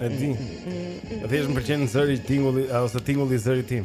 Dhe është më pëlqen zëri, tingulli ose tingulli i zërit tim.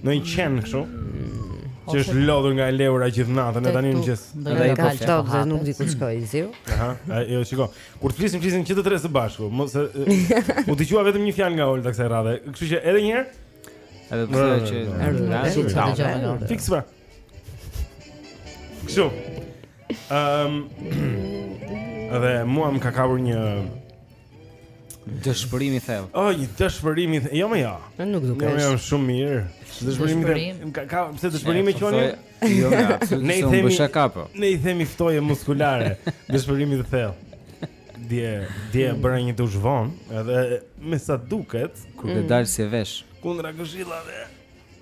Në një qen kështu Që është lodhur nga e lehura gjithë natën e tani në mëngjes Dhe i ka tokë dhe nuk di ku shkoj i ziu Aha, jo qiko Kur të flisim flisim që të tre së bashku Mos, u dëgjua vetëm një fjalë nga Olta kësaj radhe Kështu që edhe njëherë Edhe përse dhe që Nga e shumë tau Fiks pra Kështu um, Dhe mua më ka kapur një Dëshpërim i thellë. Oh, një dëshpërim i thellë. Jo më jo. Ti nuk dukesh. Jam shumë mirë. Dëshpërim i thellë. Ka ka pse dëshpërim e quani? Jo, ne absolutisht nuk themi, bëj shaka po. Ne i themi ftohje muskulare. Dëshpërim i thellë. Dje, dje mm. bëra një dush von, edhe me sa duket, kur të mm. dal si vesh. Kundra këshillave.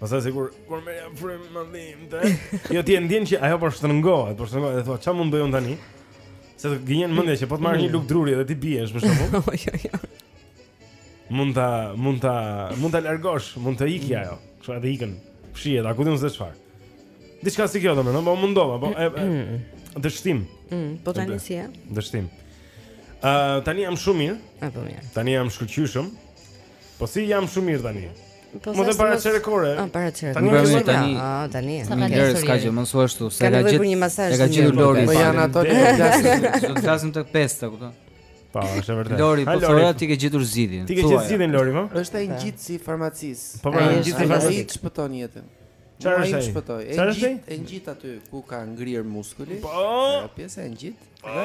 Mos e sigur, kur më jam frym mendim të. Jo ti e ndjen që ajo po shtrëngohet, po shtrëngohet dhe thua çfarë mund të bëj unë tani? Se të gjen mendja që po të marrësh një mm. lugë druri dhe ti biesh për shkakun. Jo, jo, jo. Mund ta, mund ta, mund ta largosh, mund të ikë ajo. Kështu edhe ikën. Fshihet, a ku di unë se çfarë. Diçka si kjo domethënë, po mundova, po e mm. dështim. Mm, po tani si je? Dështim. Ë tani jam shumë mirë. Apo mirë. Tani jam shkëlqyshëm. Po si jam shumë mirë tani. Po më të para çerek ore. Ah, para çere. Tani jam shumë tani. Ah, tani. S'ka gjë, s'ka gjë, mos u ashtu, s'ka gjë. E ka gjetur Lori. Po janë ato që flasin. Do të flasim tek pesta, kupton? Po, është e vërtetë. Lori, po thoja ti ke gjetur zgjidhjen. Ti ke gjetur zgjidhjen Lori, po? Është ai ngjitësi i farmacisë. Po, ai ngjitësi i farmacisë shpëton jetën. Çfarë është ai? Shpëtoi. Ai ngjit, ai ngjit aty ku ka ngrirë muskuli. Po. Pjesa e ngjit. Po.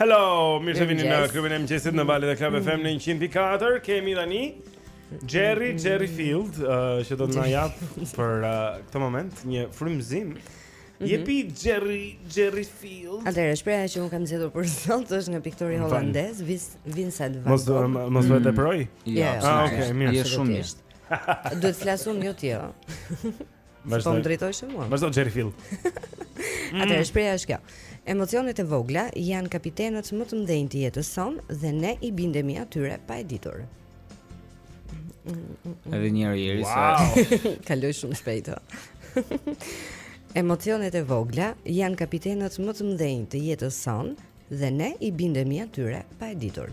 Hello, mirë se vini në klubin e mëngjesit në valët e Club mm. FM në 104. Kemi tani Jerry Jerry Field, uh, që do të na jap për uh, këtë moment një frymëzim. Mhm. Jepi Jerry Jerry Field. Atëherë shprehja që unë kam zgjedhur për sot është nga piktori holandez Vincent van Gogh. Mos uh, mos duhet të mm. proj? Jo, ah, okay, mirë. Je shumë mirë. Duhet të flas unë jo ti. Jo. Vazhdo. Po më drejtohesh mua. Vazhdo Jerry Field. Mm. Atëherë shprehja është kjo. Emocionet e vogla janë kapitenët më të mëdhenj të jetës sonë dhe ne i bindemi atyre pa e ditur. Edhe një herë Jerry se wow. kaloi shumë shpejt. Emocionet e vogla janë kapitenët më të mëdhenj të jetës sonë dhe ne i bindemi atyre pa e ditur.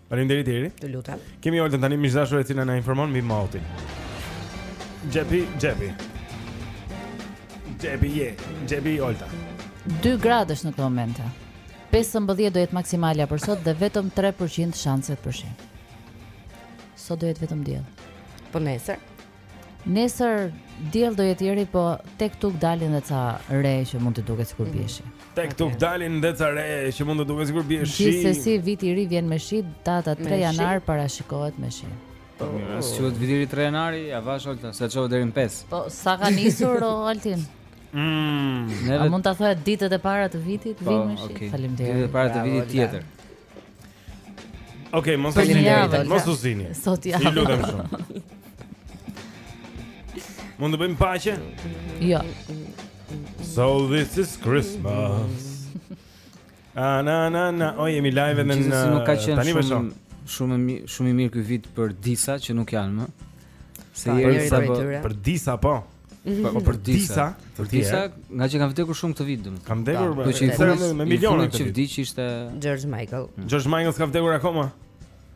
Faleminderit Eri. Të lutem. Kemi Oltën tani miq të dashur e cila na informon mbi motin. Jepi, Jepi. Jepi, jepi Olta. 2 gradësh në këtë moment. 15 do jetë maksimalja për sot dhe vetëm 3% shanset për shi. Sot do jetë vetëm diell. Po nesër? Nesër diell do jetë Eri, po tek tuk dalin dhe ca re që mund të duket sikur bie shi. Tek tuk dalin dhe ca re që mund të duket sikur bie shi. Gjithsesi viti i ri vjen me shi, data 3 janar parashikohet me shi. Po mirë, s'është viti i ri 3 janari, avash Olta, s'e çova deri në 5. Po sa ka nisur Altin? Mm, a mund ta thoja ditët e para të vitit, po, vjen me shi. Faleminderit. Ditët e para të vitit tjetër. Ok, mos u zini. Mos u zini. Sot ja. Ju lutem shumë. Mund të bëjmë paqe? Jo. So this is Christmas. Ah, na na na, oj jemi live në në. Nuk ka qenë tani më shumë shumë më shumë i mirë ky vit për disa që nuk janë më. Se Eri tha për disa po. Po, po për disa, për disa, nga që kanë vdekur shumë këtë vit domethënë. Kanë vdekur po, me miliona, me miliona që vdi që ishte George Michael. Mm. George Michael s'ka vdekur akoma.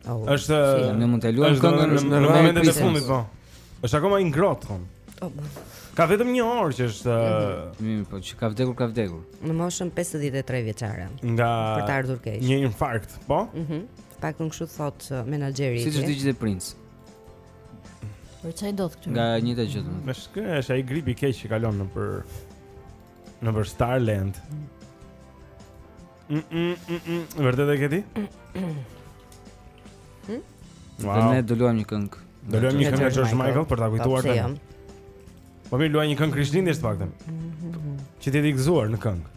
Oh, është ne mund ta luajmë këngën në momentin e fundit po. Është akoma i ngrohtë thonë. Po, po. Ka vetëm një orë që është mhm. mirëpo që ka vdekur, ka vdekur. Në moshën 53 vjeçare. Nga për të ardhur keq. Një infarkt, po? Mhm. Mm Të paktën kështu thotë uh, menaxheri. Siç vdiq Prince. Por çfarë ndodh këtu. Na ikën të gjithë. Mesa duket është ai grip i keq që kalon nëpër nëpër Starland. Mm, mm, mm, mm. Vërtet e ke ti? Hm? Wow. Dhe ne do luajmë një këngë. Do luajmë një këngë nga George Michael për ta kujtuar po, të. Po mirë luaj një këngë Krishtlindjes të paktën. Mhm. Që të jetë i gëzuar në këngë.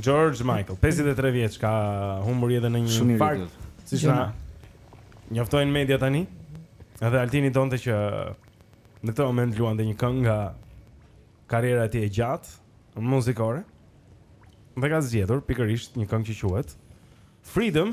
George Michael, 53 vjeç ka humbur jetën nga një infarkt, siç na njoftojnë media tani. Edhe Altini donte që në këtë moment luante një këngë nga karriera e tij e gjatë muzikore. Dhe ka zgjedhur pikërisht një këngë që quhet Freedom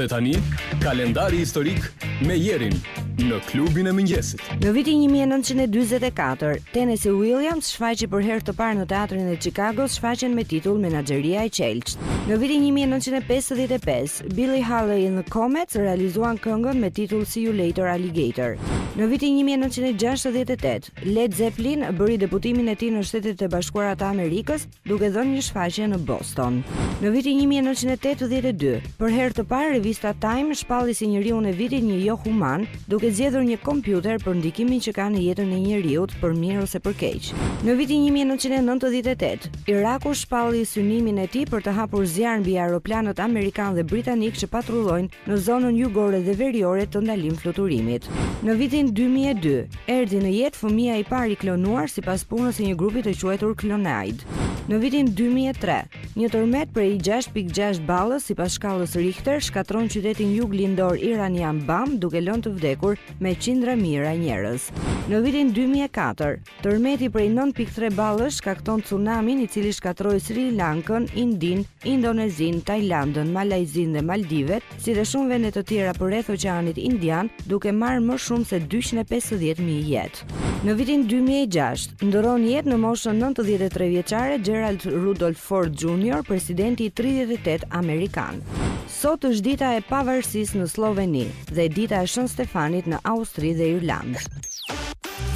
Dhe tani, kalendari historik me Erin në Klubin e Mëngjesit. Në vitin 1944, Tennessee Williams shfaqi për herë të parë në teatrin e Chicagos shfaqjen me titull Menaxheria e Qelqtë. Në vitin 1955, Bill Haley and the Comets realizuan këngën me titull See You Later Alligator. Në vitin 1968, Led Zeppelin bëri debutimin e tij në Shtetet e Bashkuara të Amerikës duke dhënë një shfaqje në Boston. Në vitin një mijë e nëntëqind e tetëdhjetë e dy, për herë të parë revista Time shpalli si njeriun e vitit një jo human, duke zgjedhur një kompjuter për ndikimin që ka në jetën e njeriut për mirë ose për keq. Në vitin një mijë e nëntëqind e nëntëdhjetë e tetë, Iraku shpalli synimin e tij për të hapur zjarr mbi aeroplanët amerikanë dhe britanikë që patrullojnë në zonën jugore dhe veriore të ndalim fluturimit. Në vitin 2002, erdhi në jetë fëmija i parë i klonuar sipas punës së një grupi të quajtur Klonaid. Në vitin 2003, një tërmet prej 6.6 ballësh sipas shkallës Richter shkatërron qytetin juglindor iranian Bam duke lënë të vdekur me qindra mijëra njerëz. Në vitin 2004, Tërmeti prej nëntë pikë tre ballësh shkakton tsunamin i cili shkatërroi Sri Lankën, Indinë, Indonezinë, Tajlandën, Malajzinë dhe Maldivet, si dhe shumë vende të tjera përreth Oqeanit Indian, duke marrë më shumë se dyqind e pesëdhjetë mijë jetë. Në vitin dy mijë e gjashtë, ndërron jetë në moshën nëntëdhjetë e tre vjeçare Gerald Rudolph Ford Junior, presidenti i tridhjetë e tetë amerikan. Sot është dita e Pavarësisë në Slloveni dhe dita e Shën Stefanit në Austri dhe Irlandë.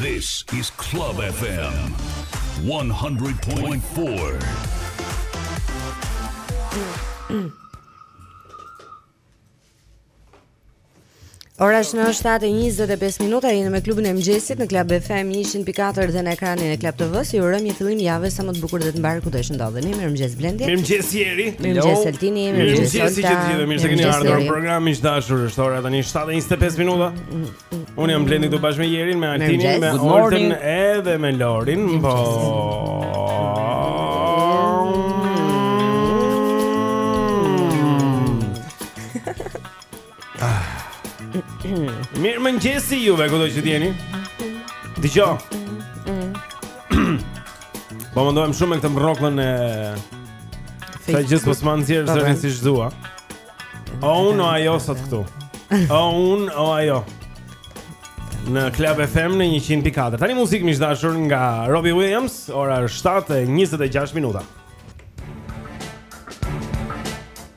This is Club FM 100.4. Mm. Ora shënon 7:25 minuta, jeni me klubin e mëngjesit në Club FM 100.4 dhe në ekranin e Club TV-s. Ju urojmë një fillim jave sa më të bukur dhe të mbarë kudo që ndodheni. Mirëmëngjes Blendi. Mirëmëngjes Jeri. Mirëmëngjes Altini. Mirëmëngjes të gjithëve. Mirë se keni ardhur në programin e dashur. Është ora tani 7:25 minuta. Unë jam Blendi këtu bashkë me Jerin, me Altinin, me Orton edhe me Lorin. Po. Mirëmëngjesi juve, kudo që të jeni Dëgjo Po mendohem shumë me këtë mbrrokllën e Sa i gjithë po s'ma nxjerr zërin siç dua O unë o ajo sot këtu O unë o ajo Në Klab FM në 100.4 Tani muzikë, miq të dashur, nga Robbie Williams Ora 7.26 minuta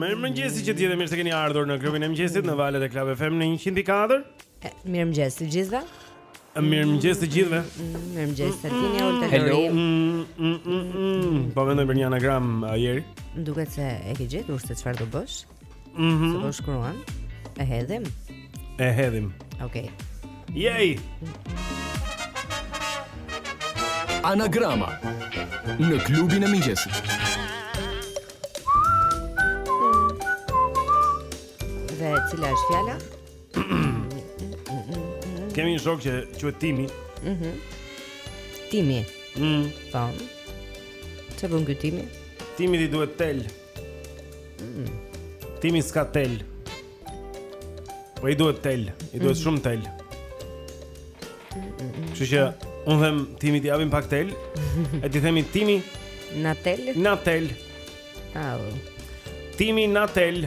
Mirëmëngjesi qytet e mirë se keni ardhur në klubin e mëngjesit në valët e Klab FM në 100.4 Mirëmëngjes të gjithëve Mirëmëngjes të gjithëve. Mirëmëngjes Altin, Olta Hello. Po mendoj për një anagram a Jeri. Uh, Duket se e ke gjetur se çfarë do bësh. Mhm. Mm se po shkruan. E hedhim. E hedhim. Okej. Okay. Yay. Anagrama në klubin e mëngjesit. Dhe cila është fjala? Kemi një shok që quhet Timi. Mhm. Timi. Mhm. Po. Çfarë bën ky Timi? Timit i duhet tel. Mhm. Timi s'ka tel. Po i duhet tel, i duhet mhm. shumë tel. Kështu që unë them Timi t'i japim pak tel, e ti themi Timi na tel. Na tel. Au. Timi na tel.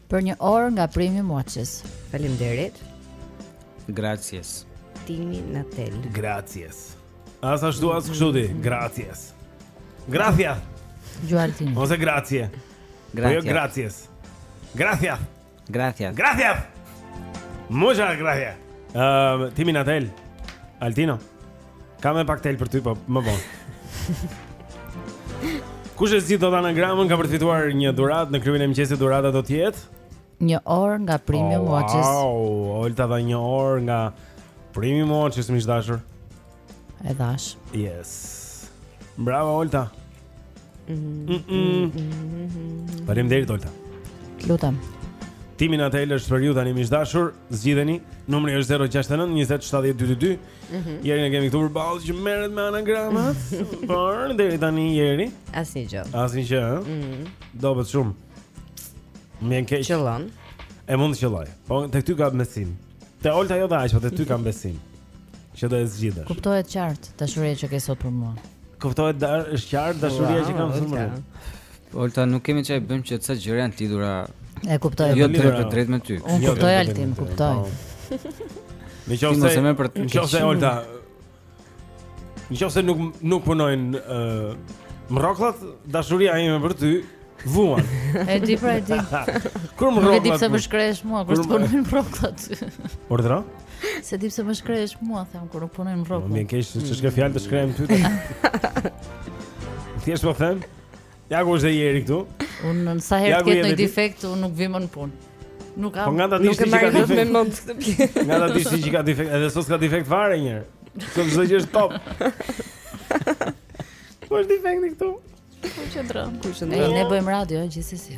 Për një orë nga Premium Watches. Faleminderit. Gracias. Timi na tel. Gracias. As ashtu as kështu ti. Gracias. Gracias. Gjualtin. Ose grazie. Po jo, gracias. Gracias. Gracias. Gracias. Gracias. Muchas gracias. Ehm, uh, Timi na tel. Altino. Kam edhe pak tel për ty, po më vonë. Kush e zgjidh dot anagramën ka përfituar një dhuratë në klubin e mëngjesit dhurata do të jetë një orë nga Premium oh, Watches. Wow, Olta dha një orë nga Premium Watches, miq të dashur. E dashur. Yes. Bravo Olta. Mm -mm. Faleminderit Olta Lutem Timi na tel është për ju tani miq të dashur Zgjidheni Numri është 069 2722 mm -hmm. Jerin e kemi këtu përballë që merret me anagramat Por, deri tani Jeri Asnjë gjë Asnjë gjë mm -hmm. Dobët shumë Më vjen keq Qëllon E mund të qëllojë Po te ty kam besim Te Olta jo dash, po te ty kam besim. Që do e zgjidhësh. Kuptohet qartë dashuria që ke sot për mua. Kuptohet dar, është qartë dashuria që kam sot për mua. Olta nuk kemi ça t'i bëjmë që ca gjëra janë të lidhura. E kuptoj. Jo drejtpërdrejt me ty. Unë jo, kuptoj Altin, kuptoj. Në qoftë se në qoftë se Olta Në qoftë se nuk nuk punojnë ë uh, rrokllat, dashuria ime për ty vuan. e di pra e di. Kur rrokllat. Nuk e di pse më shkresh mua kur s'punojnë rrokllat. Urdhëro? S'e di pse më shkresh mua them kur nuk punojnë rrokllat. Më vjen keq se s'ka fjalë të shkrehem ty. Thjesht po them. Ja ku është Jeri këtu. Unë sa herë të ketë një defekt, unë nuk vij në punë. Nuk kam. Po nga ta dish ti që ka defekt. Nga ta dish ti që ka defekt, edhe sot ka defekt fare një herë. Sot çdo gjë është top. Ku është defekti këtu. Ku qëndron? Ku qëndron? Ne bëjmë radio, gjithsesi.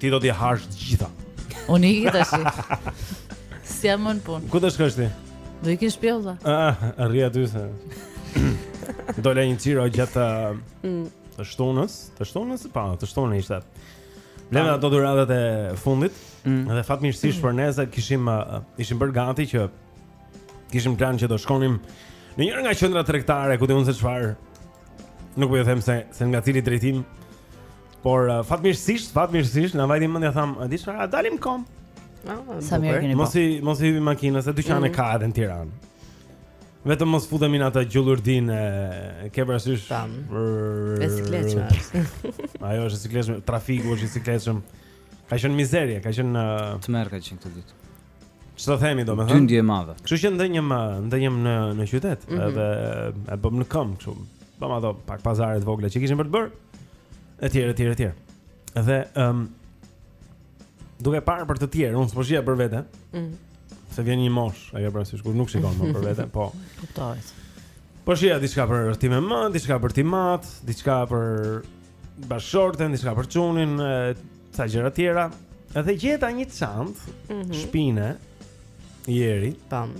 Ti do t'i hash të gjitha. Unë i tash. Si jam në punë. Ku do shkosh ti? Do i kish pjella. Ah, rri aty se. Do lë një ciro gjatë mm. të shtunës, të shtunës, pa, të shtunën ishte. Blemë ato dhuratat e fundit. Mm. Dhe fatmirësisht për ne se kishim uh, ishim bërë gati që kishim plan që do shkonim në njërën nga qendrat tregtare ku di unë se çfarë. Nuk po ju them se se nga cili drejtim Por uh, fatmirësisht, fatmirësisht na vajti mendja thamë, a di çfarë, dalim n'kom. Ah, sa mirë keni bërë. Mos i mos i hypim makinës se dyqane mm -hmm. ka edhe në Tiranë. Vetëm mos futemi në atë gjullurdinë e ke parasysh Tan. E sikletshme. Ajo është sikletshme, trafiku është i sikletshëm. Ka qenë mizerie, ka qenë uh, tmerr ka qenë këto ditë. Ç'të themi domethënë? Dyndje e madhe. Kështu që ndenjëm ndenjëm në në qytet, mm -hmm. edhe e bëmë në këmbë kështu. Bëmë ato pak pazare të vogla që kishim për të bërë. Etj, etj, etj. Dhe ëm um, duke parë për të tjerë, unë s'po shihja për vete. Mhm. Mm se vjen një moshë, ajo pra sikur kur nuk shikon më për vete, po. Kuptohet. Po shihja diçka për time më, diçka për tim at, diçka për bashkëshorten, diçka për çunin, ca gjëra tjera. Edhe gjeta një çantë, mm -hmm. shpine, ieri. Tan.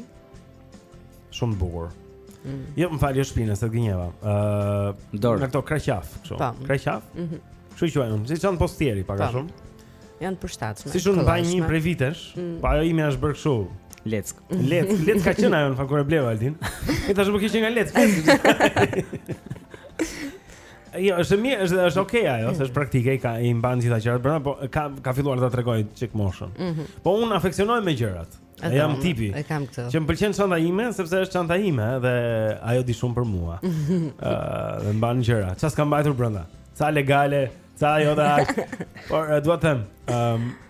Shumë bukur. Mm. Jo, më fal, jo shpine, se të gënjeva. Uh, Dorë. Në këto krahaqafë, kështu. Tan. Krahaqafë? Mm -hmm. Kështu që quajnë, si çantë postieri, pak a shumë. Janë përshtatshme. Siç unë mbaj një prej vitesh, mm. po ajo imja është bërë kështu. Leckë. Leckë, leckë ka qenë ajo në fakt kur e bleve, Aldin. E ta shumë kishte nga leckë. Jo, është mirë, është është okay ajo, është praktike, ka i mban gjitha gjërat brenda, po ka ka filluar ta tregojë çik moshën. Mm -hmm. Po unë afeksionohem me gjërat. E jam do, tipi. E kam këtë. Që më pëlqen çanta ime sepse është çanta ime dhe ajo di shumë për mua. Ëh, mm -hmm. uh, mban gjëra. Çfarë s'ka mbajtur brenda? Ca legale, ca jo da. Por dua të them, ëm um,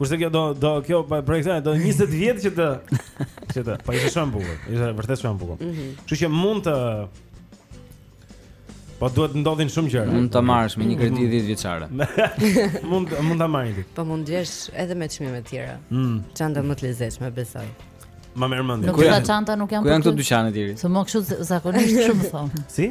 Kurse kjo do do kjo po e projektoj do 20 vjet që të që të po ishte shumë bukur, ishte vërtet shumë bukur. Mhm. Kështu mm -hmm. që mund të Po duhet të ndodhin shumë gjëra. Mund ta marrësh me një mhm. kredi 10 vjeçare. mund mund ta marrësh ti. Po mund t'gjesh edhe me çmime të tjera. Mm. Çanta më të lezetshme besoj. Ma merr mendja. Nuk ka çanta, nuk janë. Ku janë këto dyqanet e tjera? Se më kështu zakonisht shumë thonë. Si?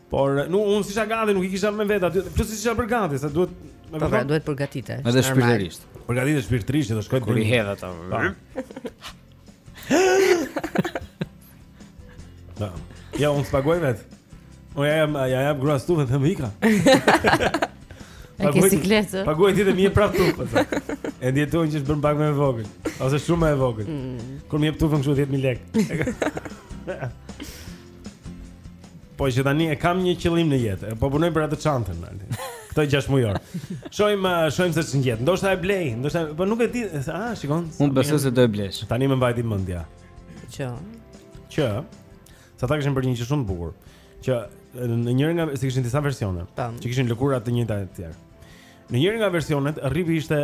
Por nuk unë s'isha gati, nuk i kisha me vete aty. Plus s'isha përgatit, se duhet me Po pra, duhet përgatitesh. Edhe shpirtërisht. Përgatitesh shpirtërisht që të shkoj kur i hedh ato. Po. Ja, unë s'paguaj vetë. Unë ia jap, ia jap gruas tufën dhe iki. Paguaj siklet. Paguaj ti dhe ma jep prap ti. E di ti që është bërë pak më e vogël, ose shumë më e vogël. Mm. Kur më jep tufën kështu 10000 lekë. Po që tani e kam një qëllim në jetë. Po punoj për atë çantën tani. Këtë 6 mujor. Shohim, uh, shohim se ç'ngjet. Ndoshta e blej, ndoshta po nuk e di. Ah, shikon. Unë besoj se do e blesh. Tani më vajti mendja. Që. Që. çantat kishin dhe një gjë shumë të bukur. Që në njërin nga se kishin disa versione. Që kishin lëkura të njëjta të tjera. Në njërin nga versionet rripi ishte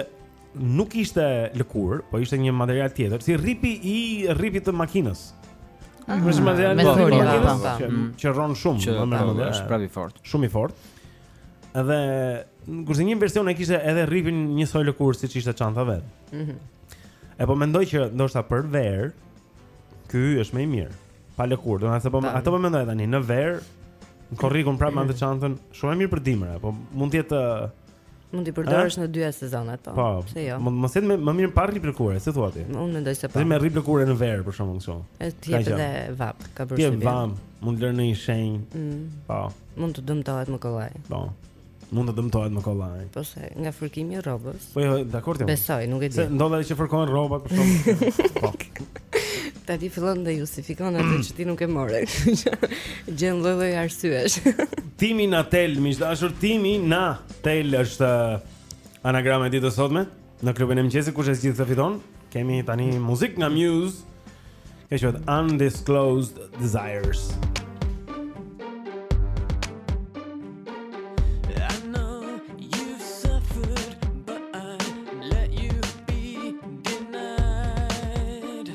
nuk ishte lëkurë, po ishte një material tjetër, si rripi i rripit të makinës. Ah, është material i makinës që mm. që rron shumë, që më mirë mendoj, është prapë i fortë. Shumë i fortë. Edhe kurse një version e kishte edhe rripin njësoj lëkurë siç ishte çanta vetë. Mhm. E po mendoj që ndoshta për verë ky është më i mirë. Pa lëkurë, domethënë atë po mendoj tani në verë, në korrik unë prapë me atë çantën, shumë e mirë për dimër, po mund të jetë Mund ta përdorësh në të dyja sezonat, po. Po, pse jo? Mund mos jetë më mirë pa rrip lëkure, si thua ti? Unë mendoj se po. Dhe me rrip lëkure në verë për shkakun kështu. Të jep edhe vapë, ka bërë. Ti vapë, mund të lërë ndonjë shenjë. Mm. Po. Mund të dëmtohet më kollaj. Po. Mund të dëmtohet më kollaj. Po se nga fërkimi i rrobës. Po jo, dakord jam. Besoj, nuk e di. Se ndodh që fërkohen rrobat për shkak. Po. Tani fillon e justifikon atë që ti nuk e more. Gjen lloj-lloj arsyesh. Timi na tel, miq dashur, timi na tel është uh, anagrama e ditës së sotme. Në klubin e mëngjesit kush e zgjidh fiton? Kemi tani muzikë nga Muse. Kjo është Undisclosed Desires.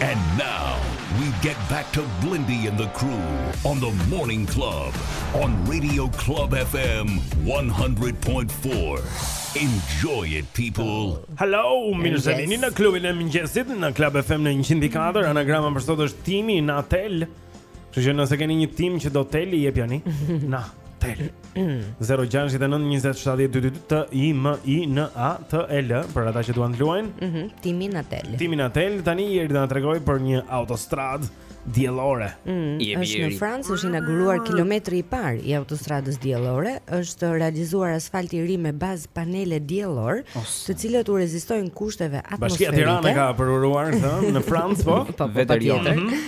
And now we get back to Blendi and the crew on the Morning Club on Radio Club FM 100.4. Enjoy it people. Hello, mirë se vini në klubin e mëngjesit në Club FM në 100.4. Anagrama për sot është Timi na tel. Kështu që nëse keni një Tim që do teli jepjani, na tel. 0692070222 T I M I N A T E L për ata që duan të luajnë. Mhm, mm Timi na tel. Timi na tel. Tani Eri do na tregojë për një autostradë diellore. Mm, është në Francë është inauguruar kilometri i parë i autostradës diellore, është realizuar asfalti i ri me bazë panele diellore. të cilat u rezistojnë kushteve atmosferike. Bashkia Tiranë ka përuruar këtë në Francë, po? Po, po, vetë rjote. Mhm.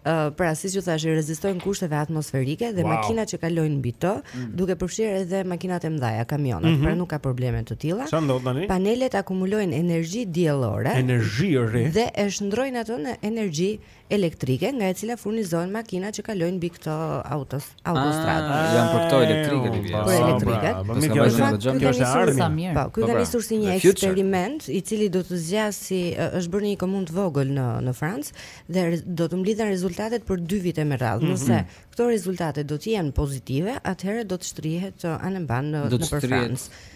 Uh, pra, siç ju thashë, i rezistojnë kushteve atmosferike dhe wow. makinat që kalojnë mbi të, mm. duke përfshirë edhe makinat e mdhaja, kamionat, mm -hmm. pra nuk ka probleme të tilla. Ça ndodh tani? Panelet akumulojnë energji diellore. Energji, rri. Dhe e shndërrojnë atë në energji elektrike nga e cila furnizohen makinat që kalojnë mbi këto autos autostradë. Ah, janë për këto elektriket i vjen. Për elektrike. Po mo kjo është gjë që është e ardhmja. Po, ky ka nisur si një eksperiment i cili do të zgjasë është bërë në një komunë të vogël në në Francë dhe do të mblidhen rezultatet për 2 vite me radhë. Mhm. Nëse këto rezultate do të jenë pozitive, atëherë do të shtrihet anembanë nëpër Francë.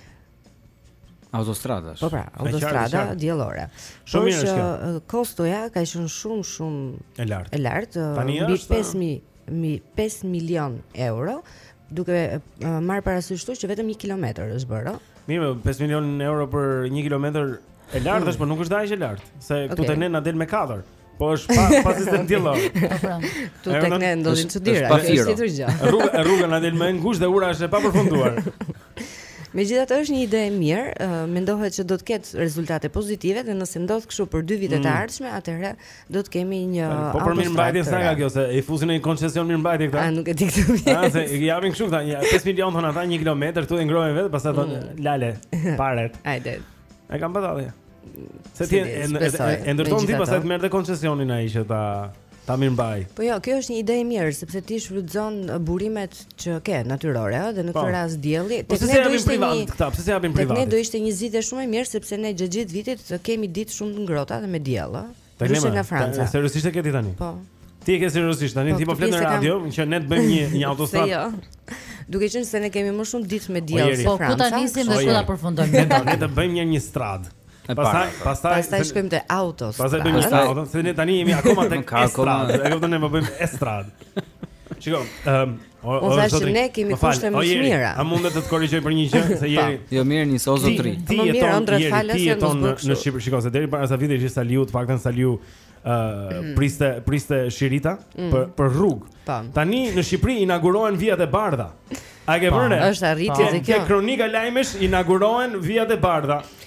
Autostrada. Po pra, autostrada diellore. Shumë mirë është kjo. Uh, kostoja ka qenë shumë shumë e lartë. E lartë, uh, mbi 5000 mi 5 milion euro, duke uh, marr parasysh këtu që vetëm 1 kilometër është bërë. Mirë, 5 milion euro për 1 kilometër e lartë është, por nuk është dhe aq e lartë, se këtu te ne na del me katër. Po është pa pa sistem diellor. Po pra. Këtu tek ne ndodhin çudira, kjo është tjetër gjë. Rruga rruga na del më e ngushtë dhe ura është e papërfunduar. Megjithatë është një ide e mirë, uh, mendohet se do të ketë rezultate pozitive dhe nëse ndodh kështu për dy vitet e mm. ardhshme, atëherë do të kemi një Po për mirëmbajtje sa ka kjo se i fusin në koncesion mirëmbajtje këta. A nuk e di këtë. A se i japin kështu këta, 5 milionë thonë ata 1 kilometër, këtu e ngrohin vetë, pastaj thonë mm. lale, paret. Hajde. Ai kam batalë. Se ti e ndërton ti pastaj të merr dhe koncesionin ai që ta ta mirëmbajë. Po jo, kjo është një ide e mirë sepse ti shfrytëzon burimet që ke natyrore, ëh, dhe në këtë po. rast dielli, po tek ne do ishte një këta, pse s'ia japin privatit? Tek ne do ishte një zgjidhje shumë e mirë sepse ne gjatë gjithë vitit kemi ditë shumë të ngrohta dhe me diell, ëh. Ta kemi nga Franca. Seriozisht e ke ti tani? Po. Ti e ke seriozisht tani, po, ti po flet në radio, kam... që ne të bëjmë një një autostradë. Se jo. Duke qenë se ne kemi më shumë ditë me diell se po, Franca. Po ku ta nisim dhe ku ta përfundojmë? Ne do ne të bëjmë një një stradë. Pastaj, pastaj, pastaj shkojmë te autos. Pastaj bëjmë një auto, se ne tani jemi akoma tek estrada. Ne do të ne bëjmë estradë. Shikoj, ëm, ehm, Unë thashë që ne kemi kushte më të mira. A mund të të korrigjoj për një gjë se je jo mirë nis o zotri. Ti je mirë ëndrra falas në Shqipëri. Në Shqipëri shikoj se deri para sa vitesh ishte Saliu, të paktën Saliu ë mm. priste priste shirita mm. për për rrugë. Tani në Shqipëri inaugurohen vijat e bardha. E ke vënë? Është arritje se kjo. Kronika lajmesh inaugurohen vijat e bardha.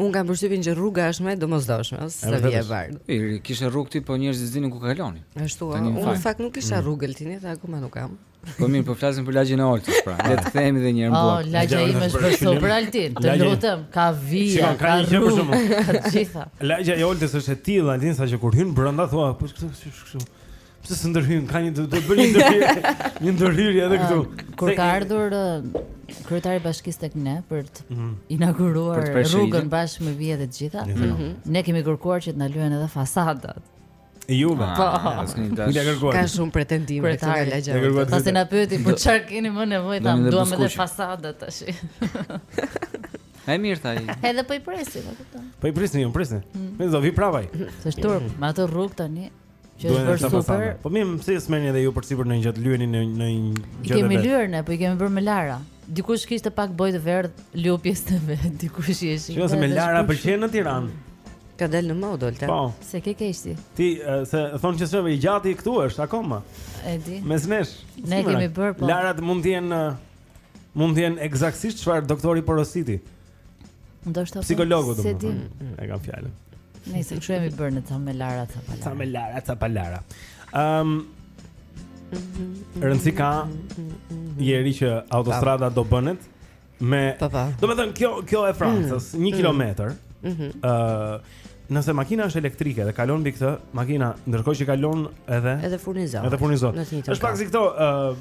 Unë kam përshtypjen që rruga është më e domosdoshme, sesa vija e bardhë. Mirë, kishe rrugë ti, po njerëzit s'dinin ku kalonin. Ashtu, unë në fakt nuk kisha mm. rrugë tani, dhe akoma nuk kam. Po mirë, po flasim për lagjen e Oltës pra. Le të themi edhe një herë blok. Oh, lagja ime është për super Altin. Të lutem, ka vija, ka rrugë. Gjitha. Lagja e Oltës është e tillë Altin sa që kur hyn brenda thua, po kështu kështu kështu. Pse s'ndërhyjnë, ka një të bërë një ndërhyrje, një ndërhyrje edhe këtu. Ah, kur ka ardhur kryetari i bashkisë tek ne për të mhm. inauguruar rrugën bashkë me vijat e të gjitha, mhm. ne kemi kërkuar që të na lyhen edhe fasadat. E ju ba Po Ka shumë pretendime këta te lagjja Pasi na pyeti Për po ça keni më nevojë Thamë duam edhe fasadat tashi E mirë tha ai. Edhe po i presim, e kupton. Po i presim, jo, presim. Mm. Ne do vijë prapë ai. Të shturp, me atë rrugë tani. Që është bërë super. Po mirë, pse s'merrni edhe ju për sipër në një ngjyrë, lyeni në në një ngjyrë Kemi lyer ne, po i kemi bërë me lara. Dikush kishte pak bojë të verdhë, lyu pjesën e vet, dikush i është. Jo, se me lara pëlqen në Tiranë. Ka dalë në modë Olta. Po. S'e ke keq ti. Ti se thon që s'është i gjati këtu është akoma. E di. Me znesh. Ne kemi bërë po. Larat mund të jenë mund të jenë eksaktësisht çfarë doktori porositi. Ndoshta po, psikologu do të thotë. E kam fjalën. Nëse që jemi bërë ne ta me lara, ta pa lara. Ta me lara, ta pa lara. Ehm um, Rëndësi ka Jeri që autostrada do bënet Me po, po. Domethënë kjo, kjo e Francës mm. Një mm. kilometr mm -hmm. uh, Nëse makina është elektrike dhe kalon mbi këtë, makina ndërkohë që kalon edhe edhe furnizon. Edhe furnizon. Është pak si këto, ë, uh,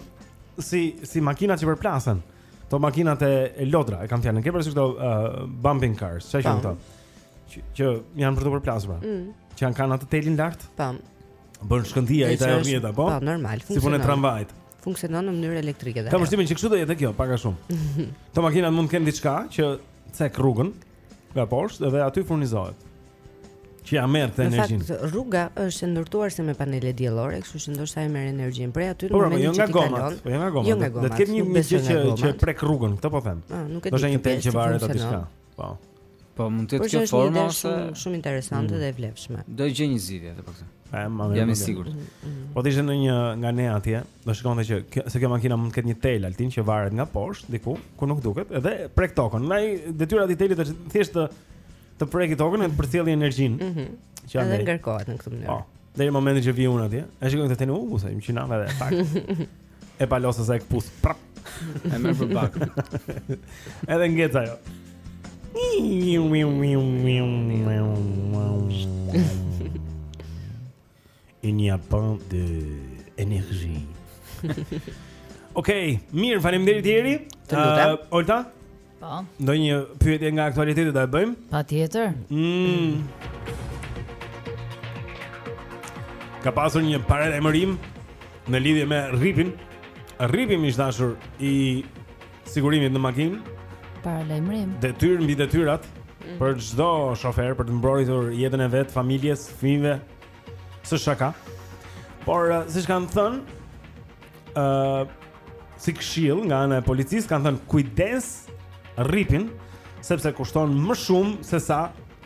si si makinat që përplasen. Këto makinat e, e lodra, e kam fjalën. Ke parasysh këto uh, bumping cars, çfarë janë këto? Që, që janë për t'u përplasur. pra. Mm. Që janë kanë atë telin lart, Po. bën shkëndija e ta Veçanërisht- rrjeta, po. Po, normal, Si punë e funksionon. tramvajit. Funksionon në mënyrë elektrike dhe. Kam ajo. përshtypjen që kështu do jetë kjo, pak a shumë. Këto makinat mund të kenë diçka që cek rrugën, Nga poshtë dhe aty furnizohet. Që ia merr këtë energjinë. Në fakt rruga është ndërtuar si me panele diellore, kështu që ndoshta e merr energjinë prej aty në po, po, momentin jo që ti kalon. Po jo nga gomat. Jo nga gomat. Do të ketë një gjë që që prek rrugën, këtë po them. Ah, nuk e di. Do të jetë një tel që varet aty diçka. Po. Po mund të jetë kjo forma ose shumë shumë interesante mm. dhe e vlefshme. Do gjejnë zgjidhje ata për këtë. Jam i sigurt. Mm, mm. Po të ishte ndonjë nga ne atje, Do shikonte që kjo, se kjo makina mund të ketë një tel, Altin, që varet nga poshtë diku ku nuk duket, edhe prek tokën. Ndaj detyra e telit është thjesht të të prekë tokën e të përcjellë energjinë. Ëh. Mm që janë. Edhe ngarkohet në këtë mënyrë. Po. Deri në momentin që vjen atje, e shikojnë këtë telin, u sa më qenë edhe pak. e palos e këpus. Prap. E më për bak. edhe ngec ajo. Miu miu miu miu miu. Il n'y a pas de énergie. Okej, mirë, faleminderit Jeri. Të lutem. Uh, Olta? Po. Ndonjë pyetje nga aktualiteti do e bëjmë? Patjetër. Mm. Ka pasur një paralajmërim në lidhje me rripin. Rripin e shumëdashur i sigurimit në makinë. Paralajmërim. Detyrë mbi detyrat mm. për çdo shofer për të mbrojtur jetën e vet, familjes, fëmijëve. S'është shaka. Por eh, siç kanë thënë, ë uh, si këshillë nga ana e policisë kanë thënë kujdes rripin sepse kushton më shumë sesa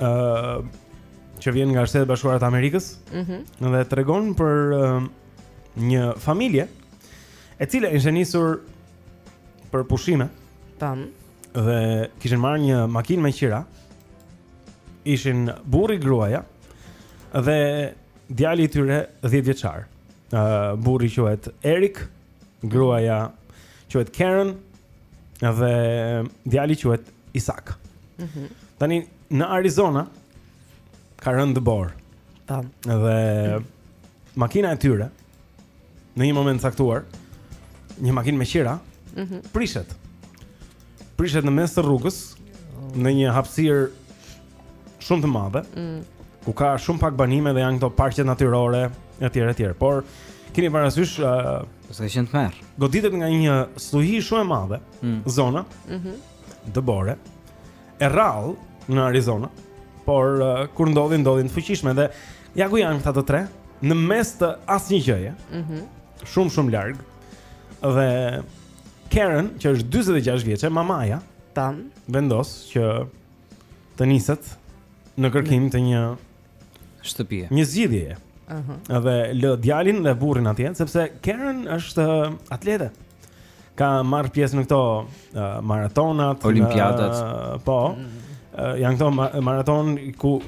ë uh, që vjen nga Shtetet e Bashkuara të Amerikës. Mhm. Mm dhe tregon për uh, një familje e cila ishin nisur për pushime. Tam. Dhe kishin marrë një makinë me qira. Ishin burri gruaja dhe djali i tyre 10 vjeçar. Ë uh, burri quhet Erik, gruaja quhet Karen. Dhe djali quhet Isak. Mhm. Mm Tani në Arizona ka rënë dëbor. Tam. Dhe mm. makina e tyre në një moment caktuar, një makinë me qira, mm -hmm. prishet. Prishet në mes të rrugës, në një hapësirë shumë të madhe, mm. ku ka shumë pak banime dhe janë këto parqet natyrore etj etj. Por keni parasysh uh, se ka qenë tmerr. Goditet nga një stuhi shumë e madhe, mm. zona. Mhm. Mm dëbore. E rrallë në Arizona, por uh, kur ndodhin ndodhin të fuqishme dhe ja ku janë këta të tre në mes të asnjë gjëje. Mhm. Mm shumë shumë larg. Dhe Karen, që është 46 vjeçe, mamaja, tan vendos që të niset në kërkim të një shtëpie. Një zgjidhje. Ëh. Uh -huh. Dhe lë djalin dhe burrin atje, sepse Karen është uh, atlete. Ka marrë pjesë në këto uh, maratonat, olimpiadat. Uh, po. Mm -hmm. uh, janë këto ma maraton ku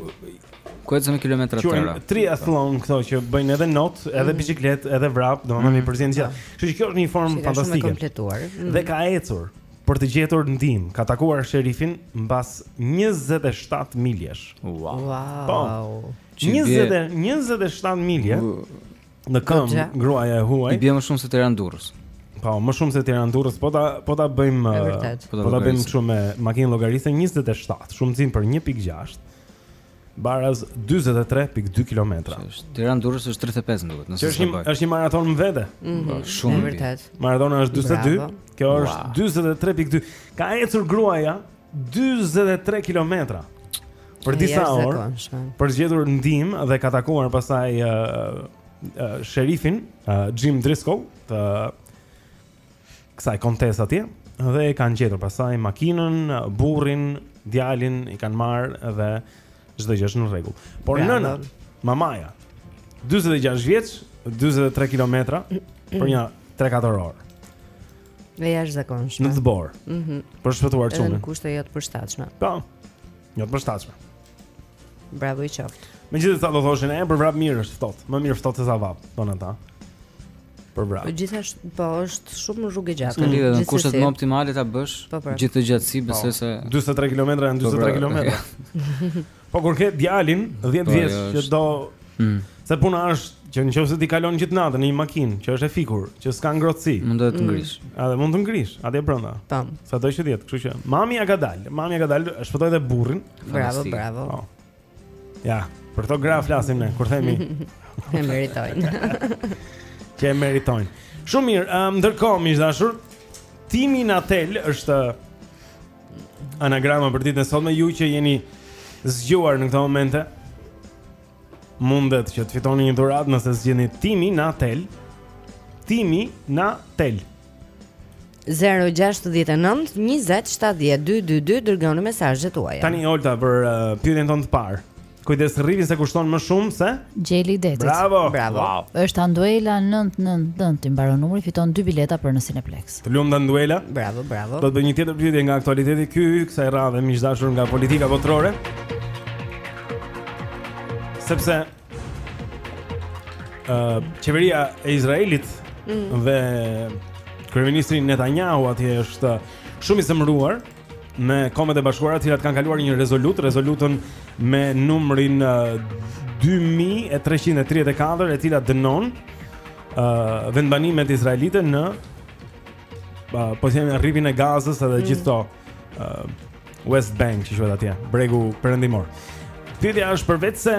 ku ecën kilometra të tëra. Triathlon këto që bëjnë edhe not, edhe mm -hmm. biçikletë, edhe vrap, domethënë mm -hmm. i përzien gjithë. Kështu që kjo është në një formë fantastike. Është kompletuar. Mm -hmm. Dhe ka ecur. për të gjetur ndihmë. Ka takuar sherifin mbas 27 miljesh. Wow. Po. Që bie- 20 27 milje në këmbë Goxha. gruaja e huaj. I bie më shumë se Tiranë Durrës. Po, më shumë se Tiranë Durrës, po ta po ta bëjmë E eh, vërtet. po ta bëjmë llogarinë. kështu me makinë llogarite 27, shumëzim për 1.6. Baraz 43.2 km. Tiranë Durrës është 35 më duket, nëse është. Është një maraton më vete. Mm -hmm. Shumë vërtet. Maratona është 42. Bravo. Kjo është wow. 43.2. Ka ecur gruaja 43 km. Për disa orë. Për të gjetur ndihmë dhe ka takuar pastaj uh, uh, sherifin uh, Jim Driscoll të kësaj kontesë atje dhe e kanë gjetur pastaj makinën, burrin, djalin i kanë marrë dhe çdo gjë është në rregull. Por nëna, mamaja, 46 vjeç, 43 kilometra për një 3-4 orë. E jashtëzakonshme. Në dëborë. Mm -hmm. Për shpëtuar çunin. Në kushte jo të përshtatshme. Po, jo të përshtatshme. Bravo i qoftë. Megjithëse sa do thoshin, e për vrap mirë është ftohtë, më mirë ftohtë se sa vap, thonë ata. Për vrap. Po gjithashtu po është shumë rrugë e gjatë. Nuk lidhet me kushtet më optimale ta bësh. Po, po. Gjithë gjatësi po. besoj se 43 kilometra janë 43 kilometra. Po kur ke djalin 10 vjeç që do Mm. Se puna është që nëse ti kalon gjithë natën në një makinë që është e fikur, që s'ka ngrohtësi. Mund të të mm. ngrish. Mm. Edhe mund të ngrish atje brenda. Tam. Sa do të jetë, kështu që mami ia ka dalë. Mami ia ka dalë, shpëtoi dhe burrin. Bravo, bravo. Oh. Ja, për këto gra flasim ne, kur themi e meritojnë. Që e meritojnë. Shumë mirë, um, ndërkohë miq të dashur, timi Natel është anagrama për ditën e sotme ju që jeni zgjuar në këto momente. Mundet që të fitoni një dhuratë nëse zgjidhni Timi na tel. Timi na tel. 069 20 70 222 dërgoni mesazhet tuaja. Tani Olta për uh, pyetjen tonë të parë. Kujdes rripin se kushton më shumë se gjeli i detit. Bravo. Bravo. Wow. Është Anduela 999 i mbaron numri, fiton dy bileta për në Cineplex. Të lumtë Anduela. Bravo, bravo. Do të bëj një tjetër pyetje nga aktualiteti ky, kësaj radhe miq të dashur nga politika botërore. Sepse ë uh, qeveria e Izraelit mm. dhe kryeministri Netanyahu atje është shumë i zemëruar. me Kombet e Bashkuara, të cilat kanë kaluar një rezolutë, rezolutën me numrin 2334, e cila dënon ë uh, vendbanimet izraelite në uh, po themi rripin e Gazës edhe mm. gjithë këto uh, West Bank, që quhet atje, bregu perëndimor. Pyetja është përveç se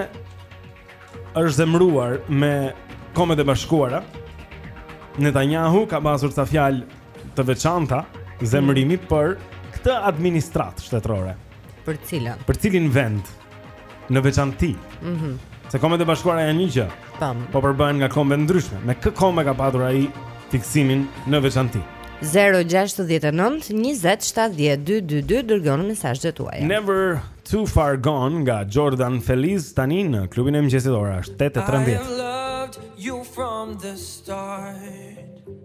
është zemruar me Kombet e Bashkuara. Netanyahu ka pasur ca fjalë të veçanta zemërimi mm. për këtë administratë shtetërore. Për cilën? Për cilin vend në veçanti? Mhm. Mm Se kombet e bashkuara janë një gjë. Tam. Po përbëhen nga kombe të ndryshme. Me kë kombe ka patur ai fiksimin në veçanti? 069 2070222 dërgoni mesazhet tuaja. Never too far gone nga Jordan Feliz tani në klubin e mëngjesit ora është 8:13. I loved you from the start.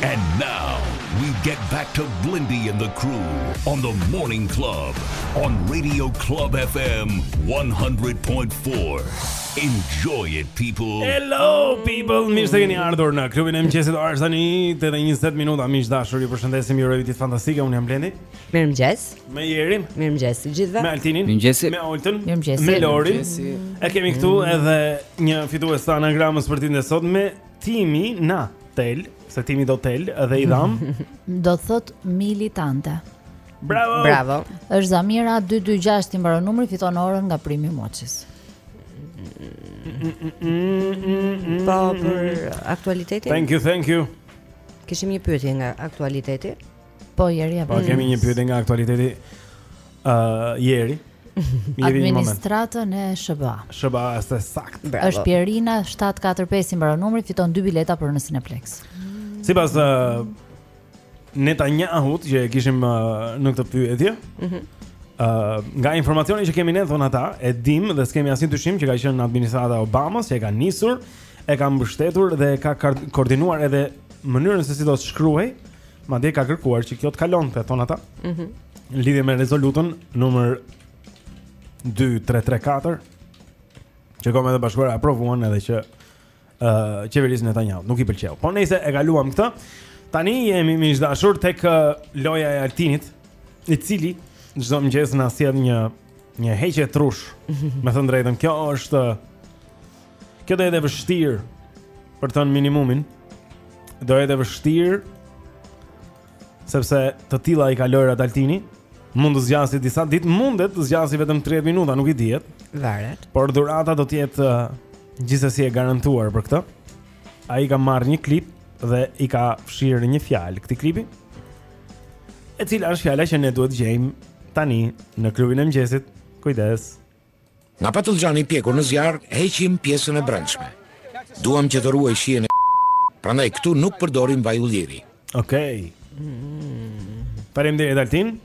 And now we get back to Blendi and the crew on the morning club on radio club FM 100.4 enjoy it people hello people mirë se keni ardhur në klubin e mëngjesit ora është tani 8:20 minuta miq të dashur ju përshëndesim ju uroj ditë fantastike unë jam Blendi mirëmëngjes me Jerin mirëmëngjes të gjithëve me Altinin mirëmëngjes me Oltën mirëmëngjes me Lorin e kemi këtu edhe një fitues të anagramës për ditën e sotme Timi na tel, se timi do tel dhe i dhamë. Do thotë militante. Bravo. Bravo. Është Zamira 226 i mbaron numri fiton orën nga Primi Moçis. Po për aktualitetin. Thank you, thank you. Kishim një pyetje nga aktualiteti. Po Jeri apo. Po kemi një pyetje nga aktualiteti. Ë uh, Jeri. Administratën e SHBA. SHBA është saktë. Është Pierina 745 i mbaron numri, fiton dy bileta për në Cineplex. Sipas uh, Netanyahut që e kishim uh, në këtë pyetje. Mhm. Mm uh, nga informacioni që kemi ne thonë ata, e dim dhe s'kemi asnjë dyshim që ka qenë administrata e Obamas, që e ka nisur, e ka mbështetur dhe e ka koordinuar edhe mënyrën se si do të shkruhej Madje ka kërkuar që kjo të kalonte, thonë ata. Mhm. Mm në lidhje me rezolutën numër 2334 që Kombet e Bashkuara aprovuan edhe që ë uh, qeverisë Netanyahu nuk i pëlqeu. Po nejse e kaluam këtë, tani jemi miq të dashur tek uh, loja e Altinit, i cili çdo mëngjes na sjell një një heqje trush. Me thënë drejtën, kjo është Kjo do jetë e vështirë për të thënë minimumin. Do jetë e vështirë sepse të tilla i ka lojërat Altini. Mund të zgjasë disa ditë, mundet të zgjasë vetëm 30 minuta, nuk i dihet. Varet. Por dhurata do të jetë uh, gjithsesi e garantuar për këtë. Ai ka marrë një klip dhe i ka fshirë një fjalë këtij klipi. E, cila është fjala që ne duhet të gjejmë tani në klubin e mëngjesit? Kujdes. Nga patëllxhani i pjekur në zjarr heqim pjesën e brendshme. Duam që të ruajë shijen e prandaj këtu nuk përdorim vaj ulliri. Okej. Okay. Faleminderit Altin.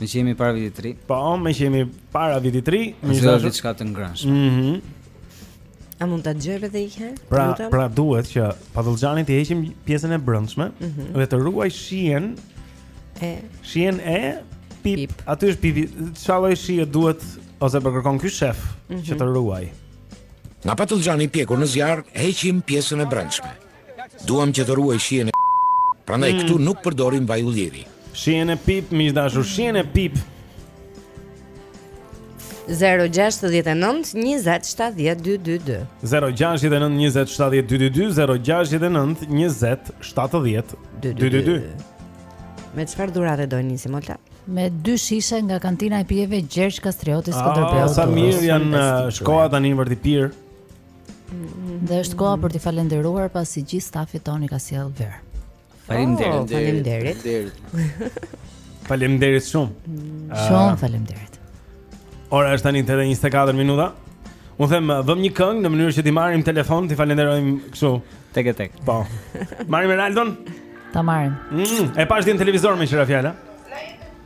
Meqë jemi para Vitit të Ri. Po, meqë jemi para Vitit të Ri, meqë jemi diçka të ngrënshme mm -hmm. A mund ta dëgjojmë dhe një herë? Pra, pra duhet që patëllxhanit t'i heqim pjesën e brendshme mm -hmm. Dhe të ruajë shijen E. Shijen e pip. pip. Aty është pipi. Çfarë shije duhet ose po kërkon ky shef mm -hmm. që të ruajë. Nga patëllxhani i pjekur në zjarr, heqim pjesën e brendshme. Duam që të ruajë shijen e Prandaj mm. këtu nuk përdorim vaj ulliri. Shijen e pip, miq të dashur, shijen e pip. 0-6-19-27-12-2 0-6-19-27-12-2 0-6-19-27-12-2 Me çfarë dhurate do jenë si më të Me dy shishe nga kantina e pijeve Gjergj Kastrioti Skënderbeu Sa mirë janë uh, është koha tani për t'i pirë Dhe është koha për t'i falënderuar pasi gjithë stafit tonë i ka sjellë verë. Faleminderit. Oh, faleminderit. Faleminderit. Faleminderit shumë. Shumë ah. faleminderit. Ora është tani 8:24 minuta. Unë them, vëmë një këngë në mënyrë që t'i marrim telefon, t'i falenderojmë kështu. Tek e tek. Po. Marrim Eraldon? Ta marrim. Mm, e pashë dje në televizor me qira fjala.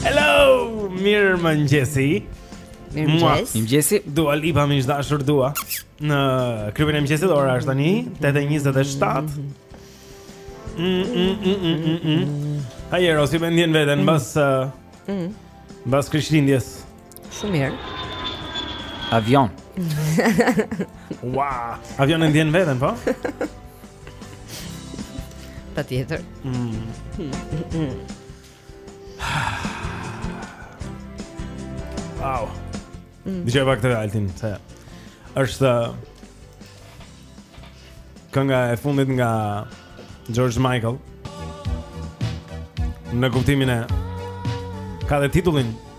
Hello, mirëmëngjesi Mirëmëngjesi Mirëmëngjesi Dua Lipa miq të dashur dua Në klubin e mëngjesit ora është tani 8.27 Hajero, si e ndjen veten Mbas Mbas Krishtlindjes Shumë mirë. Avion. Ua, avion e ndjen veten, po? Patjetër. Mm. Au. Mm. Ngrije pak këtë Altin, se është kënga e fundit nga George Michael. Në kuptimin e ka dhe titullin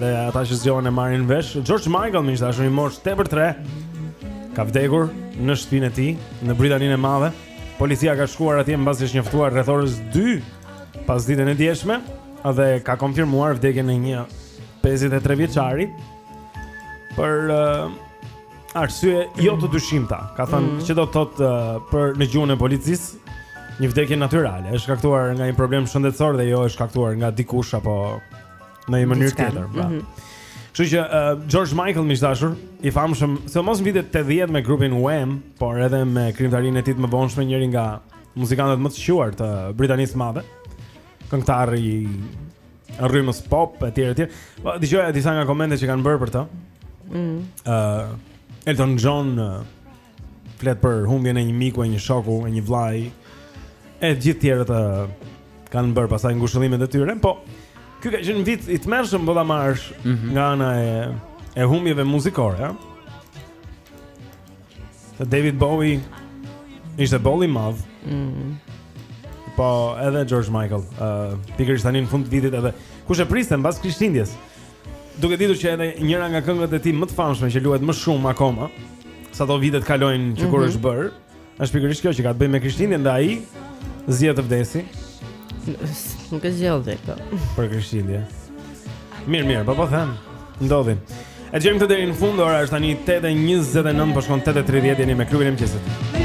Dhe ata që zgjohen e marrin vesh, George Michael miq të dashur në moshë tepër të re. Ka vdekur në shtëpinë e tij në Britaninë e Madhe. Policia ka shkuar atje mbasi është njoftuar rreth orës 2 pasditen e djeshme dhe ka konfirmuar vdekjen e një 53 vjeçari për uh, arsye jo të dyshimta. Ka thënë mm -hmm. që do të thotë uh, për në gjuhën e policisë një vdekje natyrale, është shkaktuar nga një problem shëndetësor dhe jo e shkaktuar nga dikush apo Në një mënyrë tjetër, pra. Mm -hmm. Kështu që uh, George Michael miq të dashur, i famshëm, sidomos në vitet 80 me grupin Wham, por edhe me krimtarinë e tij të mëvonshme njëri nga muzikantët më të shquar të Britanisë së Madhe. Këngëtar i rrymës pop e tjerë etj. Po dëgjoja disa nga komentet që kanë bërë për të. Ëh. Mm. Uh, Elton John uh, flet për humbjen e një miku, e një shoku, e një vllai. E gjithë tjerët ë kanë bërë pastaj ngushëllimet e tyre, po ky ka qenë vit i tmerrshëm po ta marrësh mm -hmm. nga ana e e humbjeve muzikore, ha. David Bowie ishte boll i madh. Mm -hmm. Po edhe George Michael, ë uh, pikërisht tani në fund të vitit edhe kush e priste mbas Krishtlindjes. Duke ditur që edhe njëra nga këngët e tij më të famshme që luhet më shumë akoma, sado vitet kalojnë që kur mhm. është bërë, është pikërisht kjo që ka të bëjë me Krishtlindjen dhe ai zgjedh të vdesi. Nuk e zgjodh dhe këto. Për Krishtlindje. Mirë, mirë, po po them. Ndodhi. E dëgjojmë këtë deri në fund, ora është tani 8:29, po shkon 8:30 jeni me klubin e mëngjesit.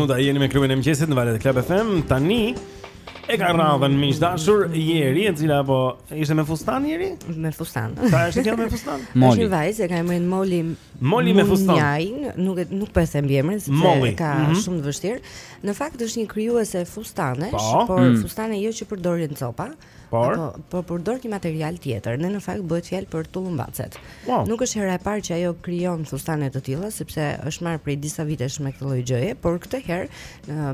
minuta jeni me klubin e mëngjesit në valët e Club FM. Tani e ka rradhën mikja e dashur Jeri, e cila po vishte me fustan Jeri? Me fustan. Sa është kjo me fustan? Moli. Është vajzë, e ka emrin Moli Moli me fustan. Munyan, nuk e nuk po e them emrin sepse Molly. ka mm -hmm. shumë të vështirë. Në fakt është një krijuese fustanesh, po. por mm. fustane jo që përdorin copa. Por apo, po përdor një material tjetër. Ne në fakt bëhet fjalë për tullumbacet. Wow. Nuk është hera e parë që ajo krijon fustane të tilla sepse është marrë prej disa vitesh me këtë lloj gjëje, por këtë herë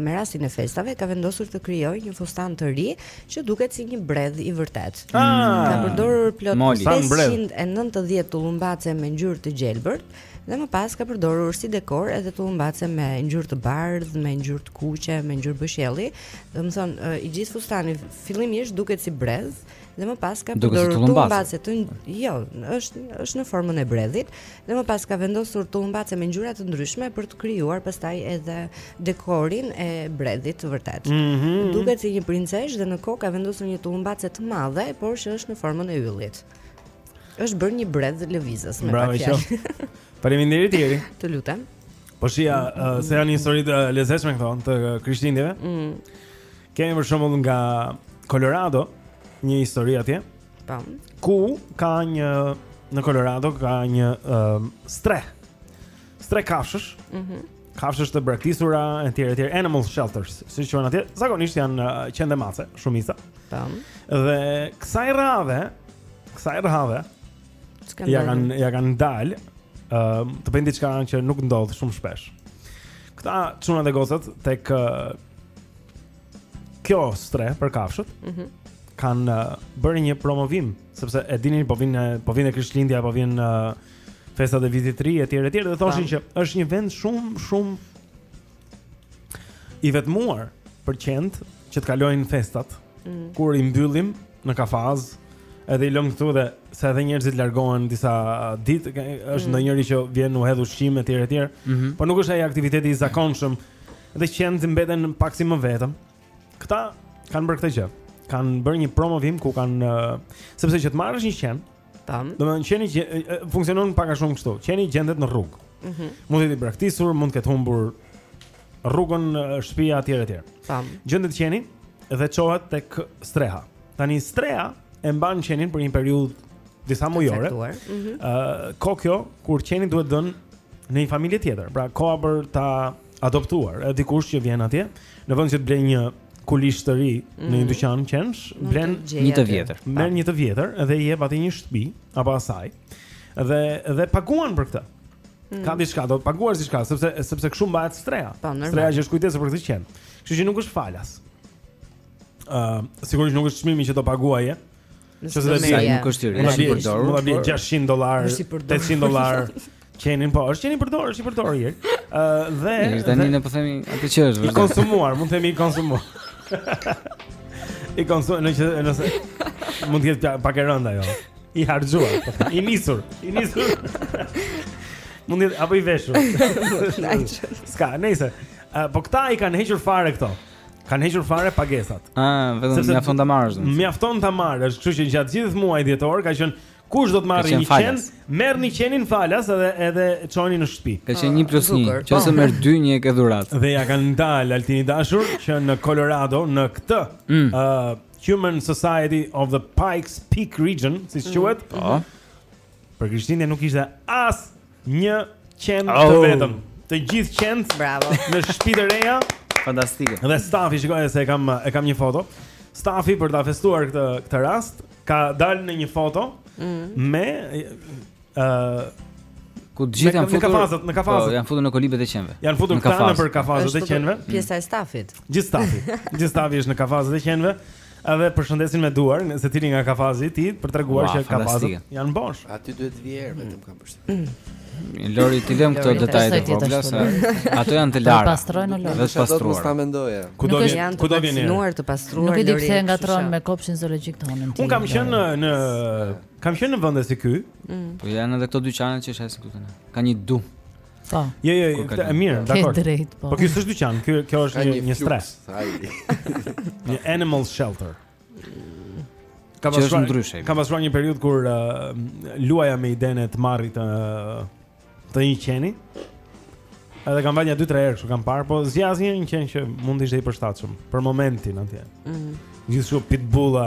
me rastin e festave ka vendosur të krijojë një fustan të ri që duket si një bredh i vërtetë. Ah! Ka përdorur plot 590 tullumbace me ngjyrë të gjelbërt dhe më pas ka përdorur si dekor edhe tullumbace me ngjyrë të bardhë, me ngjyrë të kuqe, me ngjyrë bojëqielli. Domethënë i gjithë fustani fillimisht duket si bredh dhe më pas ka përdorur tullumbace të jo, është është në formën e bredhit dhe më pas ka vendosur tullumbace me ngjyra të ndryshme për të krijuar pastaj edhe dekorin e bredhit të vërtet. Mm -hmm. Duket si një princeshë dhe në kokë ka vendosur një tullumbace të madhe, por që është në formën e yllit. Është bërë një bredh lëvizës me Bravo, pak fjalë. Faleminderit Jeri. Të lutem. Po shija, mm -hmm. uh, se janë histori të lezetshme këto të Krishtlindjeve. Mm. Kemi për shembull nga Colorado një histori atje. Po. Ku ka një në Colorado ka një um, strehë. Strehë kafshësh. Mhm. Mm kafshësh të braktisura etj etj animal shelters, siç quhen atje. Zakonisht janë uh, qen dhe mace, shumica. Po. Dhe kësaj radhe, kësaj radhe ia kanë ia kanë dalë, um, të bëjnë diçka që nuk ndodh shumë shpesh. Këta çunat e gocat tek uh, kjo strehë për kafshët. Mhm. Mm kanë uh, bërë një promovim sepse e dinin po vjen po vjen Krishtlindja, po vjen uh, festat e vitit të ri etj etj dhe thoshin që është një vend shumë shumë i vetmuar për qentë që të kalojnë festat. Mm. Kur i mbyllim në kafaze, edhe i lëmë këtu dhe se edhe njerëzit largohen disa ditë, është mm. ndonjëri që vjen u hedh ushqim etj etj. Mm -hmm. Por nuk është ai aktiviteti i zakonshëm Dhe qentë mbeten pak si më vetëm. Këta kanë bërë këtë gjë. Kan bërë një promovim ku kanë sepse që të marrësh një qen, tan. Domethënë qeni që funksionon pak a shumë kështu. Qeni gjendet në rrugë. Mhm. Mm mund të jetë i braktisur, mund të ketë humbur rrugën nga shtëpia etj etj. Tan. Gjendet qeni dhe çohet tek streha. Tani streha e mban qenin për një periudhë disa mujore. Ëh, mm -hmm. uh, ko kjo kur qeni duhet dhënë në një familje tjetër. Pra koha për ta adoptuar, e dikush që vjen atje, në vend që të blejë një këlysh të ri në një mm. dyqan qensh, blen një të vjetër. Merr një të vjetër dhe i jep atij një shtëpi apo asaj. Dhe dhe paguan për këtë. Mm. Ka diçka, do të paguash diçka sepse sepse kshu mbahet streha. Po, streha që është kujdesur për këtë qen. Kështu që nuk është falas. Ëh, uh, sigurisht nuk është çmimi që do paguaje. Nëse do merrje. Se nuk është i ri, është i përdorur. Mund ta bie 600 dollarë, 800 dollarë. Qeni po, është qeni i përdor, është i përdorur i. Ë dhe Ne tani ne po themi atë që është. I konsumuar, mund të themi i konsumuar. I konsum, nëse nëse mund të jetë pak e rëndë ajo. I harxhuar, po themi, i nisur, i nisur. Mund të jetë apo i veshur. S'ka, nejse. Po këta i kanë hequr fare këto. Kanë hequr fare pagesat. Ah, vetëm Sepse mjafton ta marrësh. domethënë. Mjafton ta marrësh, kështu që gjatë gjithë muajit dhjetor ka qenë kush do të marrë qenë një qen, falas. merrni qenin falas edhe edhe çojeni në shtëpi. Ka qenë një plus një, Super. që ose merr dy një e ke dhuratë. Dhe ja kanë dalë Altin i dashur që në Colorado, në këtë Mm. uh, Humane Society of the Pikes Peak Region, siç quhet. Po. Për Krishtlindje nuk ishte as Një qen i vetëm. Të gjithë qentë. Bravo. Në shtëpi të reja. Fantastike. Dhe stafi shikoje se e kam e kam një foto. Stafi për ta festuar këtë këtë rast ka dalë në një foto mm. me ë uh, ku të gjithë janë futur në kafazët, në kafazët. Po, janë futur në kolibet e qenve. Janë futur këta nëpër kafazët e qenve. Pjesa e stafit. Gjithë stafi. Gjithë stafi është në kafazët e qenve. Edhe përshëndesin me duar, secili nga kafazi i tij për treguar që kafazët janë bosh. Aty duhet vijë erë vetëm kam përshtypjen. Mm. Lori t'i lëmë këto detaje të vogla se ato janë të lara. Pastrojnë në lojë. Vend i pastruar. Mos ta mendoja. Ku do vjen? Ku do vjen? Janë të pastruar. Nuk e di pse ngatërron me kopshin zoologjik tani. Unë kam qenë në kam qenë në vende si ky. Mm. Po janë edhe këto dyqanet që shesin këtu tani. Ka një dum. Po. Jo, jo, jo, e mirë, dakord. Ke drejt, po. Po kjo s'është dyqan, kjo kjo është një një strehë. Një animal shelter. Ka pasur ndryshe. Kam pasur një periudhë kur uh, luaja me idenë e të marrit të të një qeni. Edhe kam vajtë nja 2-3 herë, kështu kam parë, po zgjas një një qenë që mund të ishte i përshtatshëm për momentin atje. Mhm. Mm Gjithë shumë pitbulla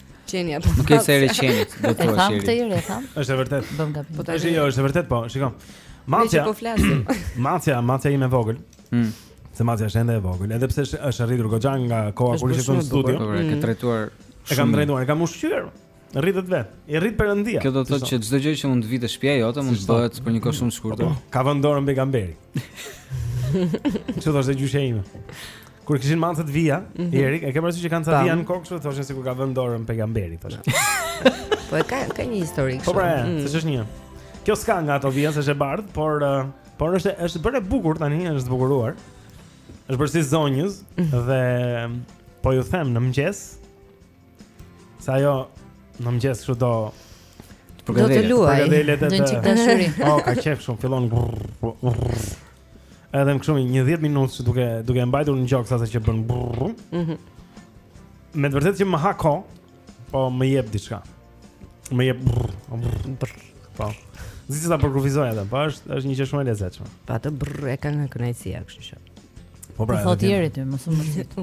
Qeni, po. Nuk ke erë qeni, do të thoshte. Është e vërtetë. Është e vërtetë. Bëmë gabim. Po tash jo, është e vërtetë, po, shikoj. Macja. Po flasim. Macja, macja ime e vogël. Hm. Se macja është ende e vogël, edhe pse është rritur goxha nga koha kur ishte në studio. Po, e ke mm. trajtuar. E kam trajtuar, e kam ushqyer. Rritet vetë. I rrit perëndia. Kjo do të thotë që çdo gjë që mund të vijë te shtëpia jote mund të bëhet për një kohë shumë të shkurtër. Po, po. Ka vënë dorën pejgamberi. Kështu thoshte gjyshja ime? Kur kishin macet vija, mm -hmm. Eri, e ke parasysh që kanë ca vija në kokë, kështu thoshin sikur ka vënë dorën pejgamberi, thoshin. po e ka ka një histori kështu. Po pra, mm. se është një. Kjo s'ka nga ato vija, se është e bardhë, por uh, por është është bërë e bukur tani, është zbukuruar. Është bërë si zonjëz mm. dhe po ju them në mëngjes, Sa ajo në mëngjes kështu do të përkëdhelet. Do të luajë. Do një çikë dashuri. Oh, ka qejf shumë, fillon. Edhe them kështu nja 10 minutë duke duke e mbajtur në gjoks saqë bën. Mhm. Me të vërtetë që më ha kohë, po më jep diçka. Më jep brr, brr, po. S'di si ta përkufizoj atë, po është është një gjë shumë e lezetshme. Po atë brr e ka nga kënaqësia, kështu që. Po pra. Po tjerë ty, mos u mërzit.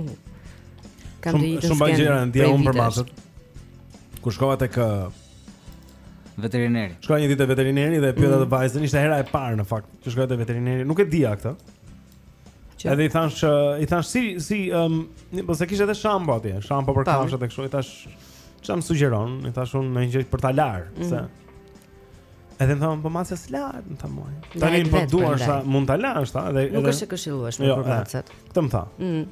Kam të jetën. Shumë gjëra ndje un për macet. Kur shkova tek veterineri. Shkova një ditë te veterineri dhe pyeta mm. atë vajzën, ishte hera e parë në fakt që shkoja te veterineri. Nuk e dija këtë. Edhe i thashë i thashë si si ëm, um, po pse kishte edhe shampo atje, shampo për kafshët e kështu, i thashë Çfarë më sugjeron? I thashë unë ndonjë gjë për ta larë, mm -hmm. se Edhe më thonë, po maca s'lahet, më tha moj Tani më përduar po sa mund të lartë, është ta edhe, Nuk është e këshillueshme jo, për macet Këtë më tha mm -hmm.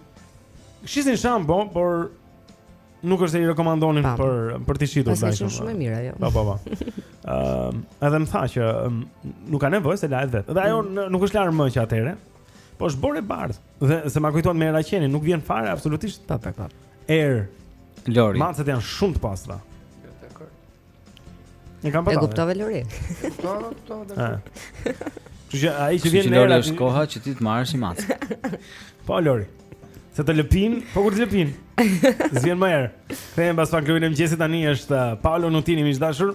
Shisnin shampo, por Nuk është se i rekomandonin pa, për, për t'i shitur Pas shumë shumë e mira, jo Pa, pa, pa uh, Edhe më tha që um, nuk ka nevoj se lahet vetë Dhe ajo mm. nuk është larë më që atëherë Po është borë e bardhë Dhe se ma kujtuat me erë qenin, nuk vjen fare absolutisht. Po, po, po. Erë Lori. Macet janë shumë të pastra. Ne kam patur. E kuptove Lori. Po, po, po. Ju ja ai që vjen Lori është koha që ti të marrësh një mace. Po Lori. Se të lëpin, po kur të lëpin. S'vjen më erë. Kthehemi pas pak në Klubin e mëngjesit tani është uh, Paolo Nutini miq të dashur.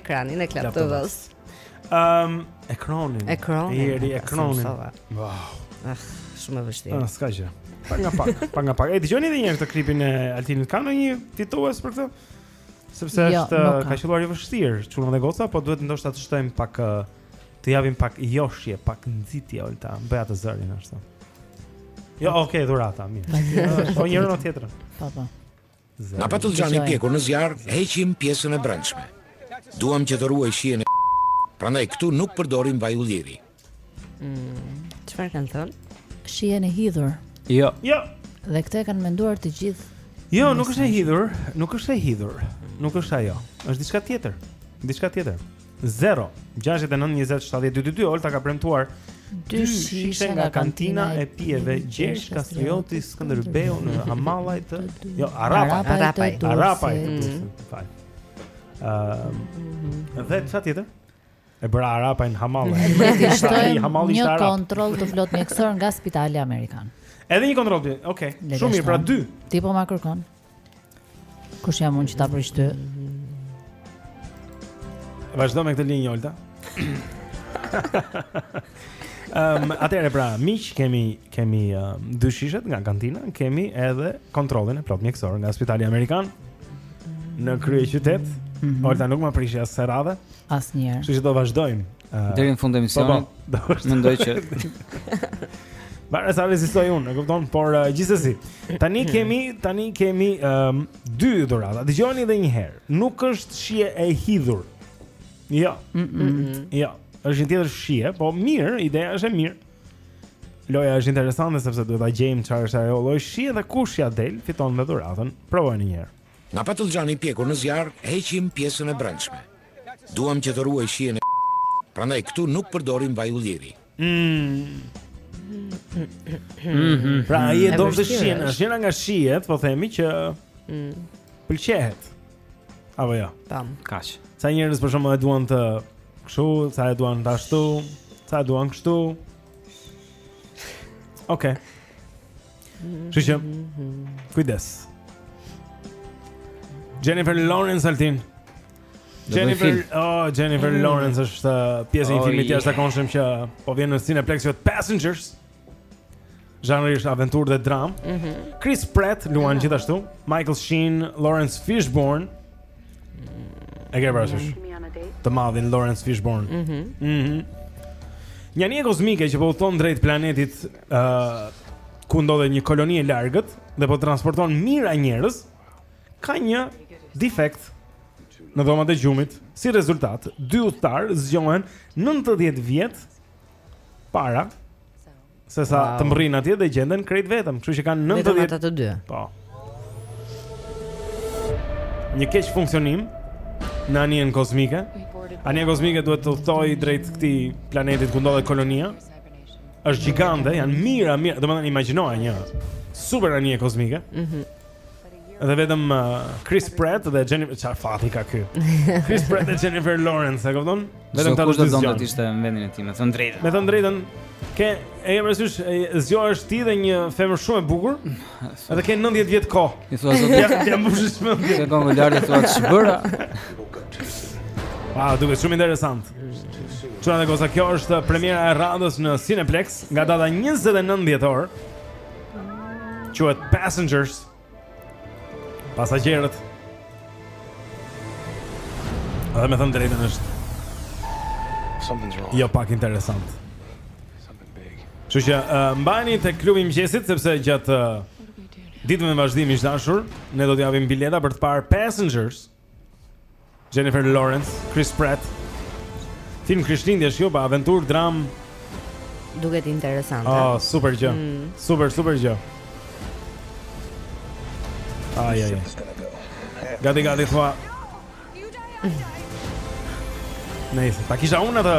Ekranin e Club TV-s. Ehm, um, ekranin. Ekranin. Eri ekranin. Wow. Ah, shumë e vështirë. Ah, s'ka gjë. Pak nga pak, pak nga pak. E dëgjoni edhe një herë këtë klipin e Altinit ka ndonjë fitues për këtë? Sepse jo, është ka, ka qelluar i vështirë, çuna dhe goca, po duhet ndoshta të shtojmë pak të japim pak joshje, pak nxitje Olta, bëje atë zërin ashtu. Jo, okay, dhurata, mirë. Po njëra tjetrën. Po po. Nga patëllxhani i pjekur në zjarr heqim pjesën e brendshme. Duam që të ruajë shijen e prandaj këtu nuk përdorim vaj ulliri. Mm, çfarë kanë thënë? Shijen e hidhur. Jo. Jo. Dhe këtë e kanë menduar të gjithë. Jo, nuk është e hidhur, nuk është e hidhur. Nuk është ajo. Është diçka tjetër. Diçka tjetër. 0 6 9 20 7 2 2 2 Olta ka premtuar Dy shishe nga kantina e pijeve Gjergj Kastrioti Skënderbeu në Hamallaj të Jo, Arapaj Arapaj Arapaj Arapaj Arapaj Dhe çfarë tjetër? E bëra Arapaj në Hamallaj Hamallaj Një kontroll të plotë mjekësor nga spitali Amerikan Edhe një kontroll ti Okej Shumë mirë, pra dy Ti po ma kërkon Kush jam unë që ta prish ty? Vazhdo me këtë linjë Olta. Ehm, um, atëre pra, miq kemi kemi uh, dy shishet nga kantina, kemi edhe kontrollin e plotë mjekësor nga Spitali Amerikan në kryeqytet. Mm -hmm. Olta nuk ma prishi as kësaj radhe. Asnjëherë. Kështu që do vazhdojmë. Deri në fund të emisionit po, po. Mendoj që Varet sa rezistoj unë, e kupton, por uh, gjithsesi. Tani hmm. kemi, tani kemi um, dy dhurata. Dëgjoni edhe një herë. Nuk është shije e hidhur. Jo. Mm -mm. Jo. Është një tjetër shije, po mirë, ideja është e mirë. Loja është interesante sepse duhet ta gjejmë çfarë është ajo lloj shije dhe kush ia del fiton edhe dhuratën. Provojeni një herë. Nga patëllxhani i pjekur në zjarr, heqim pjesën e brendshme. Duam që të ruajë shijen e Prandaj këtu nuk përdorim vaj ulliri. Mm. Pra ai e do këtë shijen, është njëra nga shijet, po themi që mm. pëlqehet. Apo jo. Tam. Ka ca njerëz për shembull e duan të kështu, ca e duan të ashtu, ca e duan kështu. Okej. Shishë. Kujdes. Jennifer Lawrence Altin. Jennifer, oh, Jennifer mm. Lawrence është uh, pjesë e një oh, filmi të jashtëzakonshëm që po vjen në Cineplexx, jo Passengers. Zhanri është aventurë dhe dramë. Mm -hmm. Chris Pratt luan mm -hmm. gjithashtu, Michael Sheen, Laurence Fishburne. E ke parasysh? Mm -hmm. Të madhin Laurence Fishburne. Mhm. Mm mhm. Mm Një anije kozmike që po udhton drejt planetit uh, ku ndodhet një koloni e largët dhe po transporton mijëra njerëz Ka një defekt në dhomat e gjumit. Si rezultat, dy udhëtarë zgjohen 90 vjet para se sa wow. të mbërrin atje dhe gjenden krejt vetëm, kështu që kanë 90 vjet. Vetëm ata të dy. Po. Një keqfunksionim në anijen kozmike. Anija kozmike duhet të udhëtojë drejt këtij planetit ku ndodhet kolonia. Është gjigante, janë mijëra, mijëra, domethënë imagjinoje një super anije kozmike. Mhm. Mm Dhe vetëm uh, Chris Pratt dhe Jennifer Çfarë fati ka ky? Chris Pratt dhe Jennifer Lawrence, e kupton? Vetëm kush do të ishte në vendin e tij, me thënë të drejtën. Me thënë të drejtën, ke e jam rësysh, zgjohesh ti dhe një femër shumë e bukur, edhe ke 90 vjet kohë. I thua zot, ja, ia mbush mendjen. Ke kohë më lart të thua ç'bëra. Wow, duket shumë interesant. Çfarëdo qoftë kjo është premiera e radhës në Cineplex nga data 29 dhjetor. Quhet Passengers. Pasagjerët. Dhe me thënë të drejtën është Jo pak interesant Kështu që uh, mbajeni te klubi i mëngjesit Sepse gjatë uh, ditëve në vazhdim miq të dashur Ne do t'ju japim bileta për të parë Passengers Jennifer Lawrence, Chris Pratt. Film Krishtlindjesh kjo, po aventurë, dramë. Duket interesante. Oh, super gjë. Mm. Super, super gjë. Ai ai. Gati gati thua. Nice. Ta kisha unë atë.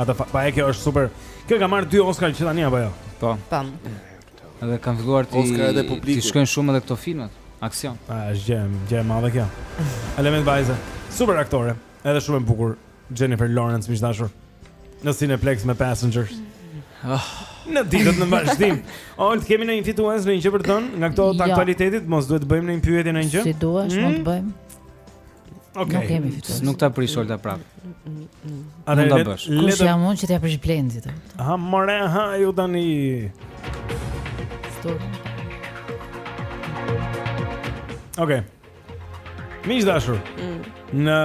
Atë po, po e kjo është super. Kjo ka marrë dy Oscar që tani apo jo? Po. Po. Edhe kanë filluar t'i t'i shkojnë shumë edhe këto filmat, aksion. A është gjë, gjë e madhe kjo. Element vajze, super aktore, edhe shumë e bukur, Jennifer Lawrence miq të dashur. Në Cineplex me Passengers. Oh. Në ditët në vazhdim. Olta kemi ndonjë fitues ndonjë gjë për të thënë, nga këto të jo. aktualitetit, mos duhet të bëjmë ndonjë pyetje ndonjë gjë. Si të duash, mund të hmm? bëjmë. Okej. Okay. Nuk kemi fitues. Nuk ta prish Olta prap. Mm, mm, mm, A do ta bësh? Le të jam unë që t'ia prish Blendit. Ha more, ha ju tani. Stop. Okej. Miq të dashur. Në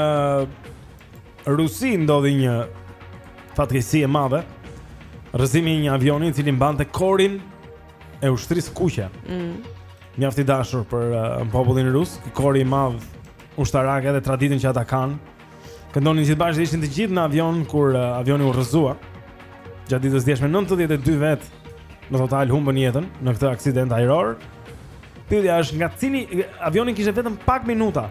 Rusi ndodhi një fatkeqësi e madhe. Rrëzimi i një avioni i cili mbante korin e ushtrisë së kuqe. Mm. Mjaft i dashur për uh, popullin rus, kori i madh ushtarak edhe traditën që ata kanë. Këndonin gjithë bashkë, ishin të gjithë në avion kur uh, avioni u rrëzua. Gjatë ditës së djeshme 92 vetë në total humbën jetën në këtë aksident ajror. Pyetja është nga cili avioni kishte vetëm pak minuta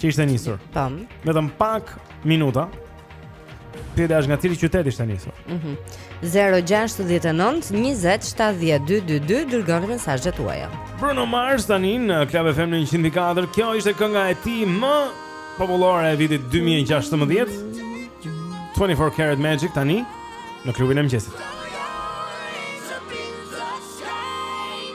që ishte nisur. Tam. Vetëm pak minuta. Pyetja është nga cili qytet ishte nisur? Mhm. Mm 069 20 70 222 dërgoni mesazhet tuaja. Bruno Mars tani në Club FM në 104. Kjo ishte kënga e tij më popullore e vitit 2016. 24 Karat Magic tani në klubin e mëngjesit. Your eyes up in the sky.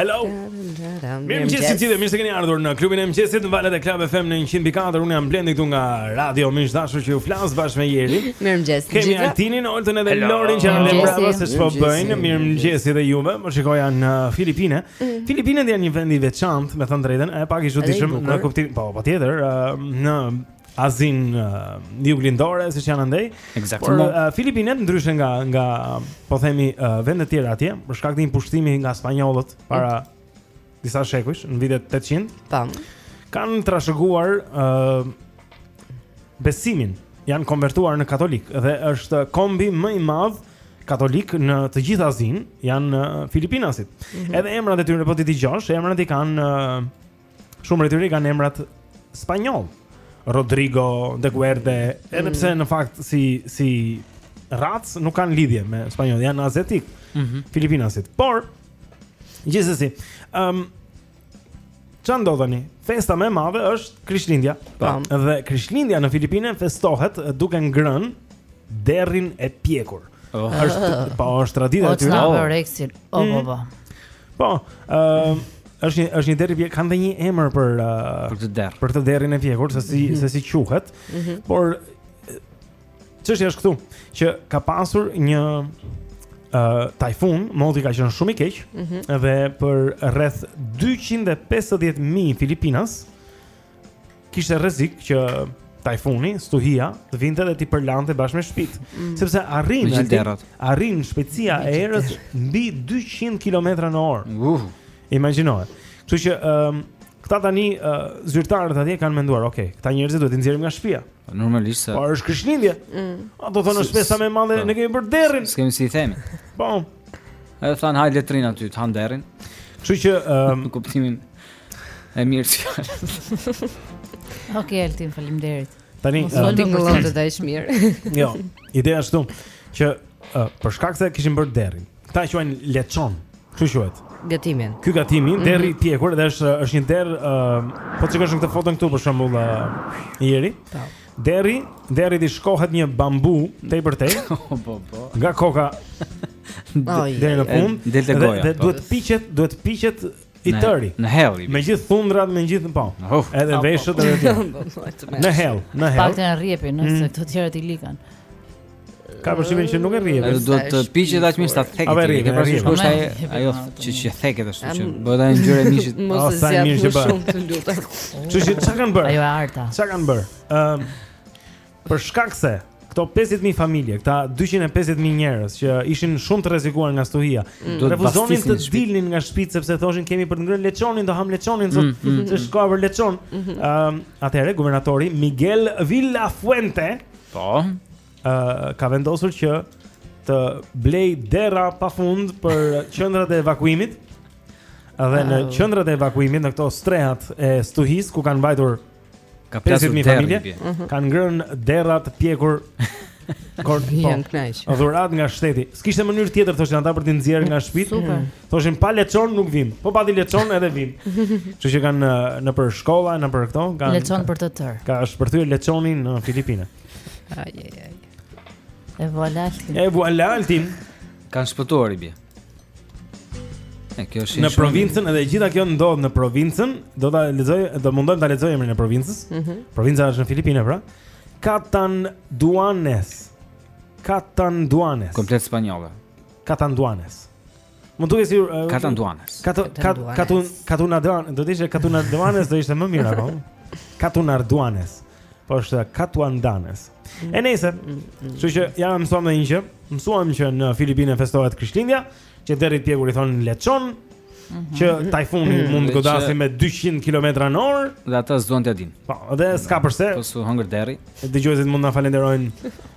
Hello. Mirë mëngjes të gjithëve, mirë se keni ardhur në klubin e mëngjesit në valët e Club FM në 104. Unë jam Blendi këtu nga radio, miq të dashur, që ju flas bashkë me Jerin. Mirë mëngjes të gjithëve. Kemi Altinin, Oltën edhe Lorin që janë bravo se ç'po bëjnë. Mirë mëngjes edhe juve. Po shikoja në Filipine. Mm. Filipinet janë një vend i veçantë, me thënë drejtën, e pak i çuditshëm në kuptim, po patjetër, në Azinë uh, Juglindore, siç janë andej Exactly Por uh, Filipinet ndryshe nga, nga po themi uh, vendet tjera atje Për shkak të një pushtimi nga spanjollët para mm. disa shekujsh në vitet 800 Tamam. Kanë trashëguar uh, besimin Janë konvertuar në katolik Dhe është kombi më i madh katolik në të gjithë Azinë Janë uh, Filipinasit mm -hmm. Edhe emrat e tyre po t'i dëgjosh Emrat i kanë uh, Shumë prej tyre kanë emrat spanjoll. Rodrigo, De Guerde, edhe mm. pse në fakt si si racë nuk kanë lidhje me spanjoll, janë aziatik. Mm -hmm. Filipinasit. Por gjithsesi, ëm um, Ça ndodh tani? Festa më e madhe është Krishtlindja. Po. Dhe Krishtlindja në Filipine festohet duke ngrënë derrin e pjekur. Oh. Është po është tradita e tyre. Po, po, po. Po, ëm Është një është një derr i pjekur, kanë dhe një emër për uh, për këtë derr. Për këtë derrin e pjekur, se si mm -hmm. se si quhet. Mm -hmm. Por çështja është këtu, që ka pasur një ë uh, tajfun, moti ka qenë shumë i keq mm -hmm. dhe për rreth 250.000 filipinas kishte rrezik që tajfuni, stuhia, të vinte dhe t'i përlante bashkë me shtëpitë. Mm. Sepse arrin derrat. Arrin shpejtësia e erës mbi 200 kilometra në orë. Uh. Imagjinoje. Kështu që ëm um, këta tani uh, zyrtarët atje kanë menduar, ok, këta njerëz duhet t'i nxjerrim nga shtëpia. Po, normalisht. Po është krishtlindje. Mm. Ata do thonë është festa më e madhe, po. ne kemi bërë derrin. S'kemi si i themi. Po. Edhe thonë hajde të rrimë aty, të hamë derrin. Kështu që ëm um, kuptimin E mirë që ka. Ok, Altin, faleminderit. Tani, Mos uh, të gëllon të dajsh mirë. jo, ideja është këtu, që uh, për shkak se kishin bërë derrin, këta e quajnë leçon, ç'quhet? Gatimin. Ky gatimi, mm -hmm. derri i pjekur, dhe është, është një derr, uh, po të shikosh në këtë fotën këtu, për shembull uh, Jeri, po. derrit, derrit i shkohet një bambu, tej për tej, po, po, po. nga koka, deri në fund, dhe, dhe po. duhet piqet, duhet piqet, I tëri. Në hell. Me gjithë thundrat, me gjithë po. Edhe veshët edhe ti. Në hell, në hell. Paktën e rrjepin, nëse mm. këto të tjerët i lënkan. Kam përshtypjen që nuk e rrjepin. Edhe do të piqet aq mirë sa të theket. Apo e rrjepin, kam përshtypjen kush ai ajo që që theket ashtu që bëhet ai ngjyrë e mishit. Mos e zgjat më shumë të lutem. Kështu që çka kanë bër? Ajo e arta. Çka kanë bër? Ëm Për shkak se këto 50000 familje, këta 250000 njerëz që ishin shumë të rrezikuar nga stuhia, mm. refuzonin të dilnin nga shpitë sepse thoshin kemi për të ngrënë leçonin, do ham leçonin sot, mm, mm, se mm. shkoj për leçon. Ëm, mhm. mm -hmm. uh, atëherë guvernatori Miguel Villafuente, po, uh, ka vendosur që të blejë derra pa fund për qendrat e evakuimit. Dhe në ah. qendrat e evakuimit në këto strehat e stuhisë ku kanë mbajtur Ka plasur derri. Familje, uh mhm. -huh. Kanë ngrënë derra të pjekur. Kor po. vjen kënaq. Dhuratë nga shteti. S'kishte mënyrë tjetër thoshin ata për t'i nxjerrë nga shtëpi. Super. Mhm. Thoshin pa leçon nuk vijmë. Po pati leçon edhe vijmë. Kështu që kanë nëpër shkolla, nëpër këto, kanë leçon për të tërë. Ka shpërthyer leçoni në Filipine. Ai ai ai. E vualaltin. E vualaltin. Kanë shpëtuar i bie. E kjo është në provincën, edhe e gjitha kjo ndodh në provincën, do ta lexoj, do mundohem ta lexoj emrin e provincës. Mm -hmm. Provinca është në Filipine, pra. Catanduanes. Catanduanes. Komplet spanjolle. Catanduanes. Mund duke si uh, Catanduanes. Catanduanes. Katunarduanes do të ishte Katunarduanes do ishte më mirë apo? Katunarduanes. Po është Katuandanes. E nejse, mm, mm, që që ia mësuam dhe një që, mësuam që në Filipine festohet Krishtlindja, që derrit të pjekur i thonë leçon, mhm. që tajfuni mm, mund të godasë me 200 km në orë. Dhe ata s'duan t'ia dinë. Po, dhe s'ka përse. Po s'u hëngër derri. Dëgjuesit mund të na falenderojnë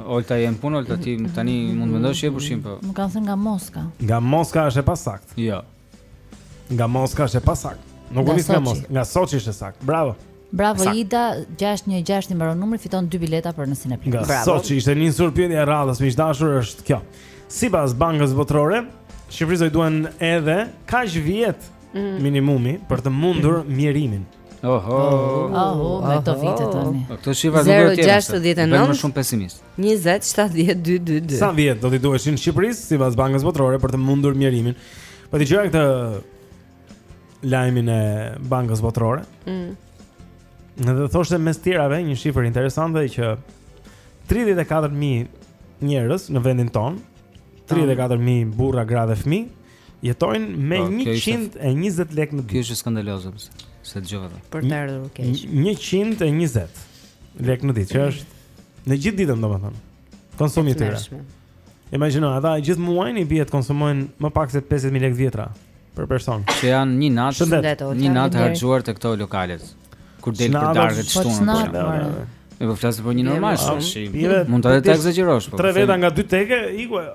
Olta jam punë Olta ti tani mund të mendosh je pushim po. Më kanë thënë nga Moska. Nga Moska është e pasaktë. Jo. Nga Moska është e pasaktë. Nuk u nis nga Moska, nga Soçi është e saktë. Bravo. Bravo Saktë. Ida, 616 i mbaron numri, fiton dy bileta për në Cineplexx. Bravo. Nga Soçi ishte nisur. Pyetja e radhës, miq të dashur, është kjo. Sipas Bankës Botërore, Shqipërisë i duhen edhe kaq vjet mm. minimumi për të mundur mjerimin. Oho. Oho, me këto vite tani. Po këto shifra duke qenë. 069. Bëjmë shumë pesimist. 20 70 222. Sa vjet do t'i duheshin Shqipërisë sipas Bankës Botërore për të mundur mjerimin? Po dëgjova këtë lajmin e Bankës Botërore. Mm. Dhe thoshte mes të tjerave një shifër interesante që 34.000 njerëz në vendin tonë 34.000 burra, gra dhe fëmijë Jetojnë me 120 po, lekë në ditë. Kjo është skandaloze pse? Se dëgjova vetë. Për të ardhur keq. 120 lekë në ditë, që është në gjithë ditën domethënë. Konsumi i tyre. Imagjino, ata gjithë muajin i bie të konsumojnë më pak se 50000 lekë të vjetra për person. Që janë një natë, një natë harxhuar te këto lokalet. Kur del për darkë të shtunën. Ne po flasim për një normal, mund ta ekzagjerosh po. Tre veta nga dy teke, iku ajo.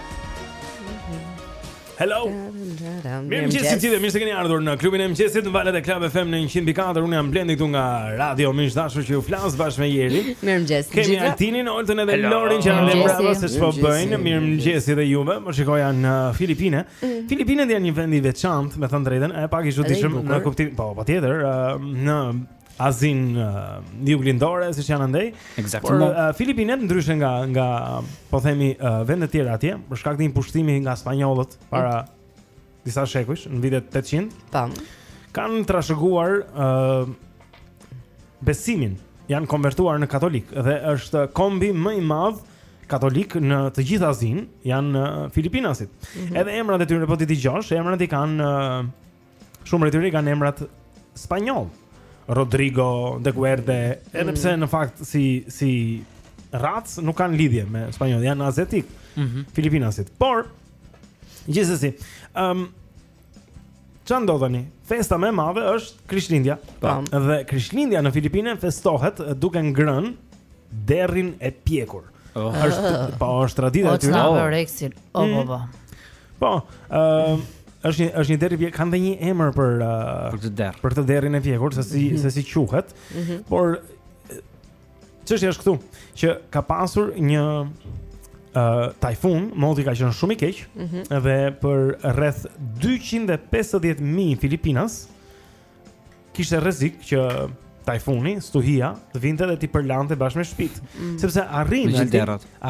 Hello. Mirë mëngjes të gjithëve. Mirë se keni ardhur në klubin e mëngjesit në valët e Club FM në 104. Unë jam Blendi këtu nga radio më e dashur që ju flas bashkë me Jeri. Mirë mëngjes të gjithëve. Kemi Altinin, Oltën edhe Lorin që janë s'e di se çfarë po bëjnë. Mirë mëngjes edhe juve. Po shikoja në Filipine. Mm. Filipinet janë një vend i veçantë, me thënë drejtën. E pak i çuditshëm në kuptim, po patjetër, në Azinë Juglindore, siç janë andej Por uh, Filipinet ndryshe nga, nga po themi uh, vendet tjera atje Për shkak të një pushtimi nga Spanjollët para mm. disa shekujsh në vitet 800 Kanë trashëguar uh, besimin Janë konvertuar në katolikë Dhe është kombi më i madh katolik në të gjithë Azinë Janë uh, Filipinasit mm -hmm. Edhe emrat e tyre po t'i dëgjosh Emrat i kanë uh, Shumë prej tyre kanë emrat spanjollë. Rodrigo, De Guerde, edhe mm. pse në fakt si si racë nuk kanë lidhje me spanjollë, janë aziatikë. Mm -hmm. Filipinasit. Por gjithsesi, ëm um, Ça ndodh tani? Festa më e madhe është Krishtlindja. Po. Dhe Krishtlindja në Filipine festohet duke ngrënë derrin e pjekur. Oh. Është po është tradita e tyre. Po, po, po. Po, ëm Është një është një derr i pjekur, kanë dhe një emër për uh, për këtë derr. Për këtë derrin e pjekur, se si mm -hmm. se si quhet. Mm -hmm. Por çështja është këtu që ka pasur një uh, tajfun, moti ka qenë shumë i keq mm -hmm. dhe për rreth 250.000 filipinas kishte rrezik që tajfuni, stuhia, të vinte dhe t'i përlante bashkë me shpitë. Mm. Sepse arrin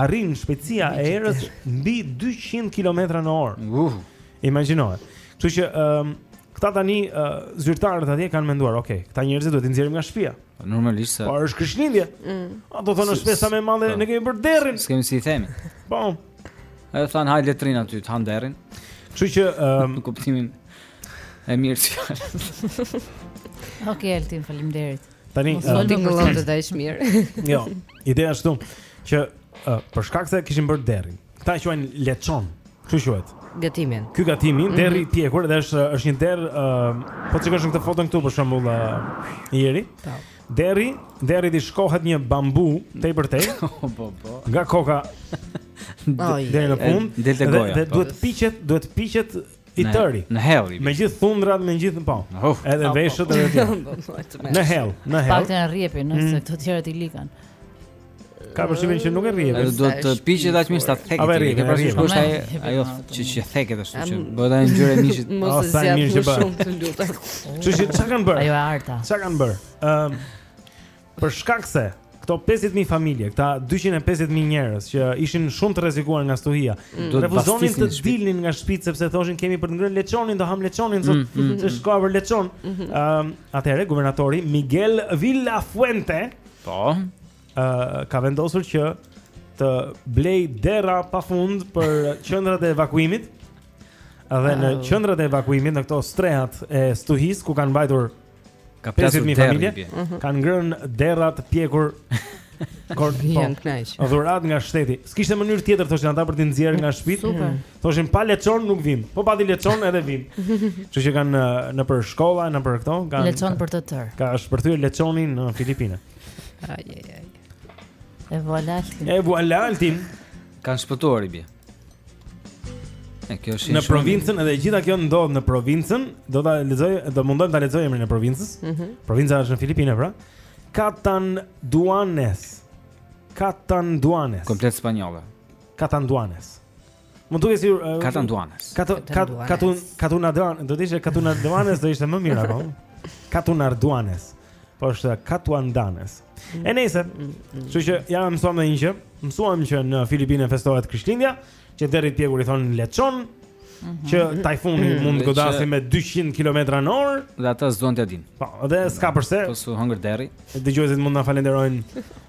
arrin shpejtësia e erës mbi 200 kilometra në orë. Uh. Imagjinoje. Kështu që um, këta tani uh, zyrtarët atje kanë menduar, ok, këta njerëzit duhet t'i nxjerrim nga shtëpia. Po, normalisht. Po është krishtlindje. Mm. Ata thonë është festa më e madhe, po. ne kemi bërë derrin. S'kemi si ikim. Po. Edhe thanë hajde rrinë aty, hanë derrin. Kështu që um, në kuptimin e mirë të fjalës. Okej, Altin, faleminderit. Tani, mos uh, ulni kurrë të dash mirë. jo, ideja është këtu që uh, për shkak se kishin bërë derrin. Këta e quajnë lechon. Kështu quhet. Gatimin. Ky gatimi, mm -hmm. derri i pjekur dhe është është një derr, uh, po shikosh në këtë foto këtu për shembull uh, Jeri. Po. Derri, derrit i shkohet një bambu tej për tej. Po po po. Nga koka deri në fund. Dhe, dhe duhet po. piqet, duhet piqet I tëri. Në hell. Me gjithë thundrat, me gjithë po. Edhe veshët edhe ti. Në hell, në hell. Pa e rrjep, nëse mm. këto të tjerët i likan. Kam përshtypjen që nuk e rrjepin. Edhe do të piqet aq mirë sa theket. A rrjepi, pra sikur është ai ajo që që theket ashtu që bëhet ai ngjyrë e mishit. Mos e zgjat më shumë të lutem. Kështu që çka kanë bërë? Ajo e arta. Çka kanë bër? Ëm Për shkak se këto pesëdhjetë mijë familje, këta dyqind e pesëdhjetë mijë njerëz që ishin shumë të rrezikuar nga stuhia, mm. refuzonin të dilnin nga shtëpitë sepse thoshin kemi për të ngrënë leçonin, do hamë leçonin sot, mm, mm, se shkova për leçon. Ëm, mhm. ehm, atëherë guvernatori Miguel Villafuente, po, ë ka vendosur që të blejë derra pafund për qendrat e evakuimit. Dhe në qendrat e evakuimit në këto strehat e stuhisë ku kanë mbajtur Ka mijëra familje, mhm. kanë ngrënë derra të pjekur. Kor po. vjen kënaq. Dhuratë nga shteti. S'kishte mënyrë tjetër thoshin ata për të nxjerrë nga shtëpi. Thoshin pa leçon nuk vijmë. Po pati leçon edhe vijmë. Kështu që kanë nëpër shkolla, nëpër këto, kanë leçon për të tërë. Ka shpërthyer leçoni në Filipine. Ai ai ai. E volaltin. E volaltin. Kanë shpëtuar i bie. E kjo është në provincën, edhe gjitha kjo ndodh në provincën, do ta lexoj, do mundohem ta lexoj emrin e provincës. Mm -hmm. Provinca është në Filipine, pra. Catanduanes. Catanduanes. Komplet spanjolle. Catanduanes. Mund të ketë si uh, Catanduanes. Catanduanes. Catanduanes do të ishte Catanduanes do ishte më mirë apo? Katunarduanes. Po është Katuandanes. Mm. E nejse, mm, mm, kështu që ja mësuam dhe një gjë, mësuam që në Filipine festohet Krishtlindja, që derrit pjekur i thonë leçon, mhm. që tajfuni mund të godasi me 200 kilometra në orë, dhe ata s'duan t'ia dinë. Po, dhe s'ka përse. Po s'u hëngër derri. Dëgjuesit mund na falenderojnë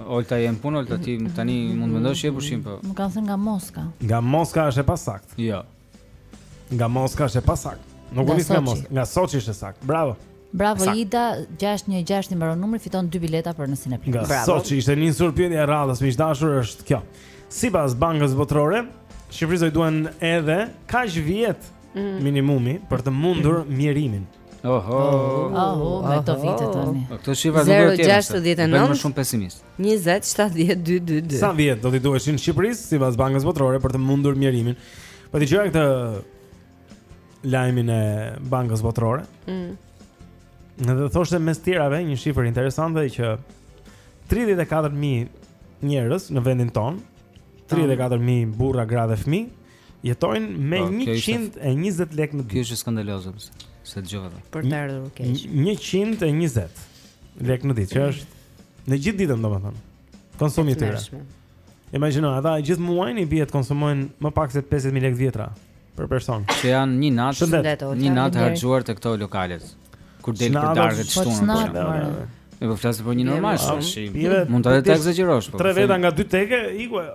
Olta jam punë, Olta ti tani mund të mendosh që je pushim po. Më kanë thënë nga Moska. Nga Moska është e pasaktë. Jo. Nga Moska është e pasaktë. Nuk vjen nga Moska, nga Soçi është e saktë. Bravo. Bravo saktë. Ida, 616 i mbaron numri, fiton dy bileta për në Cineplexx. Bravo. Nga Soçi ishte nisur. Pyetja e radhës, miq të dashur, është kjo. Sipas Bankës Botërore, Shqipërisë i duhen edhe kaq vjet mm. minimumi për të mundur mjerimin. Oho. Oho, me këto vite tani. Po këto shifra duhet të jenë. 069. Më shumë pesimist. 20 70 222. Sa vjet do t'i duheshin Shqipërisë sipas Bankës Botërore për të mundur mjerimin? Po dëgjoja këtë lajmin e Bankës Botërore. Mm. Dhe thoshte mes tjerave një shifër interesante që 34.000 njerëz në vendin tonë, 34.000 burra, gra dhe fëmijë, Jetojnë me 120 po, lekë në ditë. Kjo është skandaloze pse? Se dëgjova vetë. Për të ardhur keq. 120 lekë në ditë, që është në gjithë ditën domethënë. Konsumi i tyre. Imagjino, ata gjithë muajin i bie të konsumojnë më pak se 50000 lekë vjetra për person. Që janë një natë, një natë harxhuar te këto lokalet. Kur del për darkë të shtunën. Ne po flasim për një normal, mund ta ekzagjerosh po. Tre veta nga dy teke, iku ajo.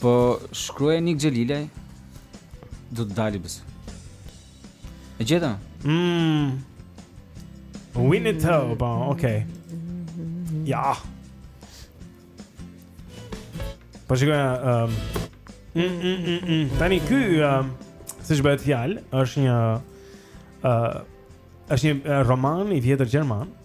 Po shkruaj Nik Xhelilaj. Do të dali bes. E gjeta? Mm. Winnetou, po, okay. Ja. Po shikoj, ehm. Mm, mm, mm, mm. Tani ky, ehm, siç bëhet fjalë, është një ë uh, është një roman i vjetër gjerman.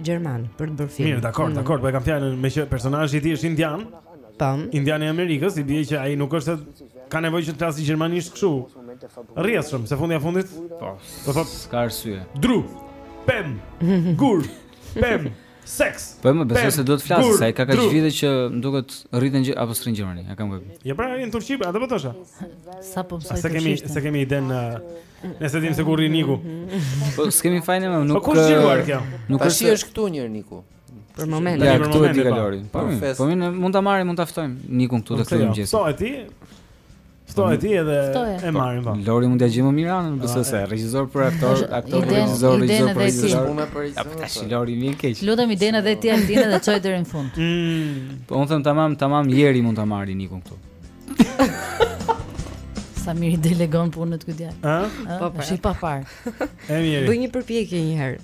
gjerman për të bërë film. Mirë, dakor, mm. dakor, po e kam fjalën me që personazhi i tij është indian. Tamam. Indian i Amerikës, i bie që ai nuk është ka nevojë që të flasë gjermanisht kështu. rrjedhshëm, se fundi e fundit. Po. Do thot ska arsye. Dru. Pem. Gur. Pem. Seks. Po unë besoj se do të flasë, se ai ka kaq vite që më duket rri atje apo s'rri në Gjermani. Ja e kam gjetur. Ja pra, në Turqi, a do të thosha? Sa po mësoj. S'e kemi, s'e kemi idenë Ne s'e dimë se ku rrin Niku. Po s'e kemi fajin ne, nuk. Po kush zgjuar kjo? Nuk është është këtu një Niku. Për momentin. Ja, këtu e di Lori. Po, po mirë, mund ta marrim, mund ta ftojmë Nikun këtu të ftojmë jo. gjesti. Po e ti? Ftojë ti edhe e marrim po. Lori mund t'ia gjejë më mirë anën, besoj se regjisor për aktor, aktor për regjisor, regjisor për regjisor. Unë për regjisor. Po tash Lori më keq. Lute me idenë edhe ti Altin edhe çoje deri në fund. Mm. Po unë them tamam, tamam Jeri mund ta marrë Nikun këtu. Sa mirë i delegon punët ky djalë. Ëh? Po po. Shi pak. E mirë. Bëj një përpjekje një herë.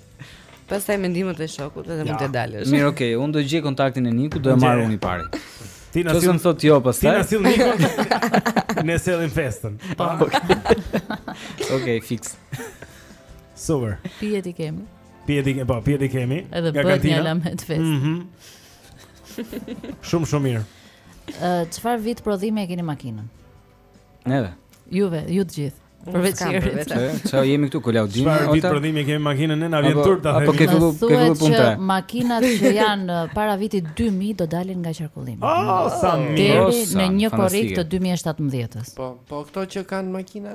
Pastaj mendimet e shokut edhe mund të dalësh. Mirë, okay, unë do gjej kontaktin e Nikut, do e marr unë i pari. Ti na sill thot jo pastaj. Ti na sill Nikun. Ne sjellim festën. Po. Okay, fix. Super. Pijet i kemi. Pijet i kemi, po, pijet i kemi. Edhe bëhet një alamet festë. Mhm. Shumë shumë mirë. Ë çfarë vit prodhimi e keni makinën? Neve. Juve, ju të gjithë. Përveç Jerit. Ça o jemi këtu kolaudim. Çfarë vit prodhimi e kemi makinën ne na vjen turp ta themi. Po ke fillu ke fillu punë. Makinat që janë para vitit 2000 do dalin nga qarkullimi. Oh, sa mirë. Në një korrik të 2017-s. Po, po këto që kanë makina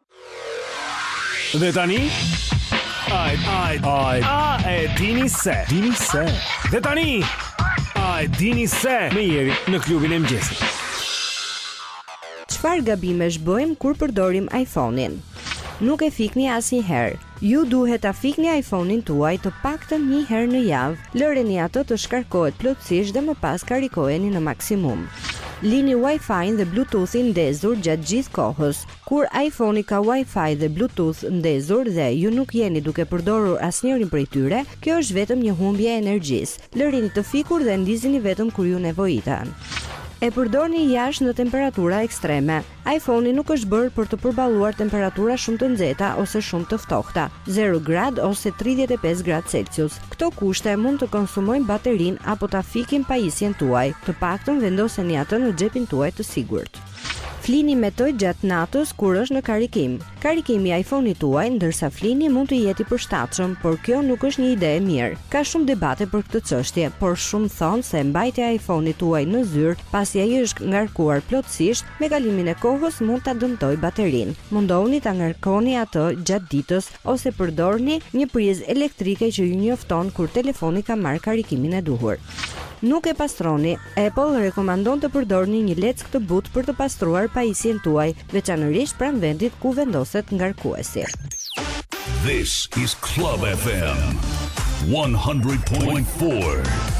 Dhe tani Ai ai ai a e dini se dini se Dhe tani Ai dini se me Jerin në Klubin e Mëngjesit Çfarë gabimesh bëjmë kur përdorim iPhone-in? Nuk e fikni asnjëherë. Ju duhet ta fikni iPhone-in tuaj të paktën një herë në javë. Lëreni atë të shkarkohet plotësisht dhe më pas karikojeni në maksimum. Lini Wi-Fi-n dhe Bluetooth-in ndezur gjatë gjithë kohës. Kur iPhone-i ka Wi-Fi dhe Bluetooth ndezur dhe ju nuk jeni duke përdorur asnjërin prej tyre, kjo është vetëm një humbje e energjisë. Lërini të fikur dhe ndizini vetëm kur ju nevojiten. E përdorni jashtë në temperatura ekstreme. IPhone-i nuk është bërë për të përballuar temperatura shumë të nxehta ose shumë të ftohta, zero gradë ose tridhjetë e pesë gradë Celsius. Këto kushte mund të konsumojnë baterinë apo ta fikin pajisjen tuaj. Të paktën vendoseni atë në xhepin tuaj të sigurt. Flini me të gjatë natës kur është në karikim. Karikimi i iPhone-it tuaj ndërsa flini mund të jetë i përshtatshëm, por kjo nuk është një ide e mirë. Ka shumë debate për këtë çështje, por shumë thonë se mbajtja e iPhone-it tuaj në zyrë pasi ai është ngarkuar plotësisht, me kalimin e kohës mund ta dëmtojë baterinë. Mundohuni ta ngarkoni atë gjatë ditës ose përdorni një prizë elektrike që ju njofton kur telefoni ka marrë karikimin e duhur. Nuk e pastroni, Apple rekomandon të përdorni një leckë të butë për të pastruar pajisjen tuaj, veçanërisht pranë vendit ku vendoset ngarkuesi. This is Club FM 100.4.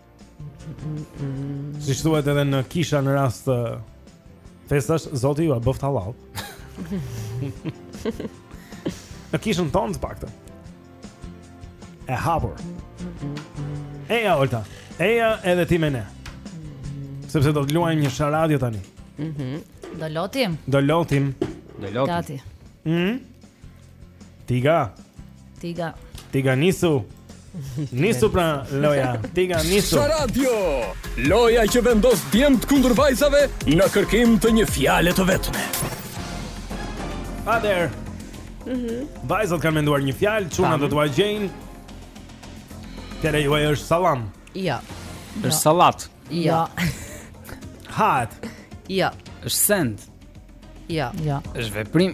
Siç thuhet edhe në kisha në rast festash, zoti jua bëftë hallall. Në kishën tonë të paktën. E hapur. Eja, Olta. Eja edhe ti me ne. Sepse do të luajmë një sharadio tani. Mhm. Do lotim. Do lotim. Do lotim. Gati. Mhm. Tiga. Tiga. Tiga nisu. Nisu pra loja. Tiga nisu. Sa radio. Loja që vendos djemtë kundër vajzave në kërkim të një fjale të vetme. Atëherë. Mhm. Mm Vajzat kanë menduar një fjalë, çuna do t'ua gjejnë. Kërë ju e është salam Ja është jo. salat Ja Hat Ja është send Ja Ja është veprim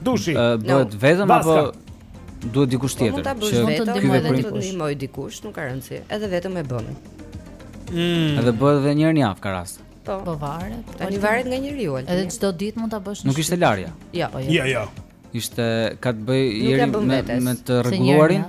Dushi. Bëhet vetëm apo duhet dikush po, tjetër? Që mund të ndihmojë edhe ti të ndihmojë dikush, nuk ka rëndësi. Edhe vetëm e bën. Mm. Edhe bëhet edhe një herë në javë ka rast. Po. Po varet. Po Tani varet nga njeriu. Edhe çdo ditë mund ta bësh. Nuk ishte larja. Jo, jo. Jo, jo. Ishte ka të bëjë Jeri me me të rregulluarin.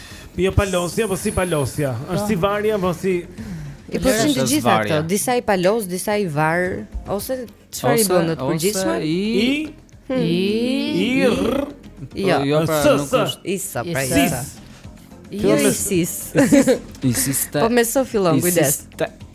Jo palosja, po si palosja. Është si varja, po si I përfshin të gjitha këto, disa i palos, disa i var, ose çfarë i bën në të përgjithshme? I hmm. i i i jo, jo pra nuk është i sa pra. Jo i sis. I sis. Po me s fillon kujdes.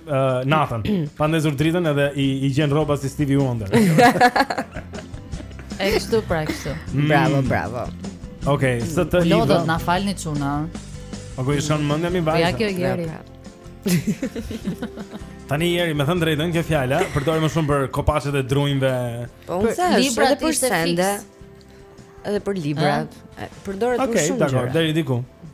uh, natën. Pa ndezur dritën edhe i i gjen rroba si Stevie Wonder. E kështu pra kështu. Mm. Bravo, bravo. Okej, okay, së të Iva. Lodot na falni çuna. Po ku i shon mendja mi vajza. Ja kjo gjeri. Tani Jeri, me thënë drejtën, kjo fjala, përdoret më shumë për kopaçet e drunjve Po unë se, libra edhe për sende Edhe për libra Përdojmë okay, shumë gjëra Oke, dakor, deri diku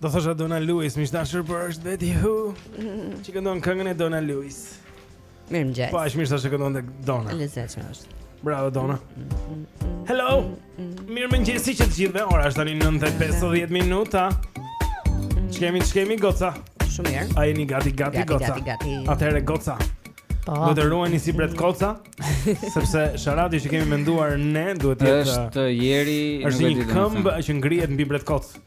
Do thosha Dona Lewis, mi dashur por është Betty Who Që këndon këngën e Dona Lewis Mirëmëngjes Po, është mirë sa që këndon dhe Dona Lewis që është Bravo, Dona Hello Hello Mirë më njësi që të gjithve Ora është tani 9.50 minuta Ç'kemi, ç'kemi, goca Shumë mirë A jeni gati, gati, gati goca Gati, gati, gati Atëherë, goca Po Duhet të ruani si bretkoca Sepse sharati që kemi menduar ne Duhet të jetë është jeri Është një këmbë që ngrihet mbi bretkoca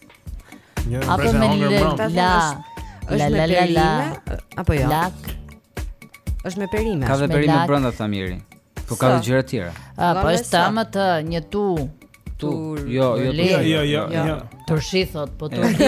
Një apo me la. Është me perime apo jo? Lak. Është me perime. Ka dhe perime brenda tha Meri. Po ka dhe gjëra të tjera. Po është tamë të një tu. Tu. Jo, jo, jo, jo, jo. Turshi thot, po turshi.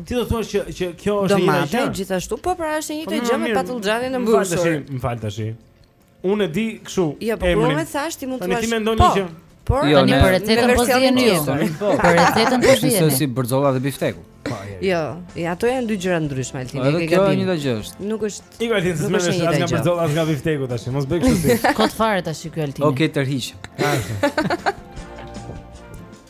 Ti do thua që që kjo është e njëjta gjë. Domate gjithashtu, po pra është e njëjta po, gjë me patullxhanin e mbushur. Më fal tash. Unë e di kështu. Jo, po emrin thash ti mund të thuash. Ti mendon një po, gjë. Por jo, tani për recetën po ziheni ju. Po. Për recetën po ziheni. Është si bërzolla dhe bifteku. Po, jo, e ato janë dy gjëra të ndryshme, Altin, e ke gabim. Kjo e njëjta gjë është. Nuk është. Iku Altin, s'merr vesh as nga bërzolla as nga bifteku tash. Mos bëj kështu. Kot fare tash ky Altin. Okej, tërhiq.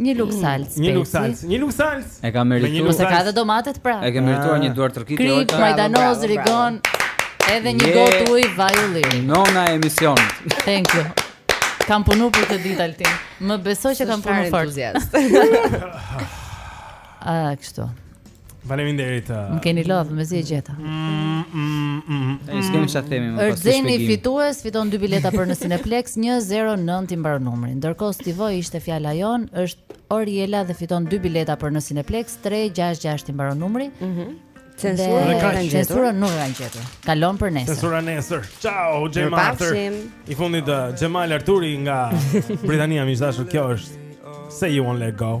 Një lug salc. Një lug salc. Një lug salc. E ka merituar. Mos e ka edhe domatet pra. E ka merituar një duartrokitje Olta. Krip Majdanoz Rigon. Edhe një gotë uj vaj ulliri. Nona e emisionit. Thank you. Kam punu për këtë ditë Altin. Më besoj që kam punu fort. Entuziast. A, kështu. Faleminderit. Uh, më keni lodh mezi e gjeta. Mm, mm, mm, Ai s'kemi çfarë themi më pas. Zeni fitues fiton dy bileta për në Cineplex 109 i mbaron numri. Ndërkohë Stivo ishte fjala jonë, është Oriela dhe fiton dy bileta për në Cineplex 366 i mbaron numri. Mhm. Censura nuk e kanë gjetur. Censura nuk e kanë gjetur. Kalon për nesër. Censura nesër. Ciao, James Arthur. I fundit uh, Jemal Arturi nga Britania, më thashë kjo është Say you won't let go.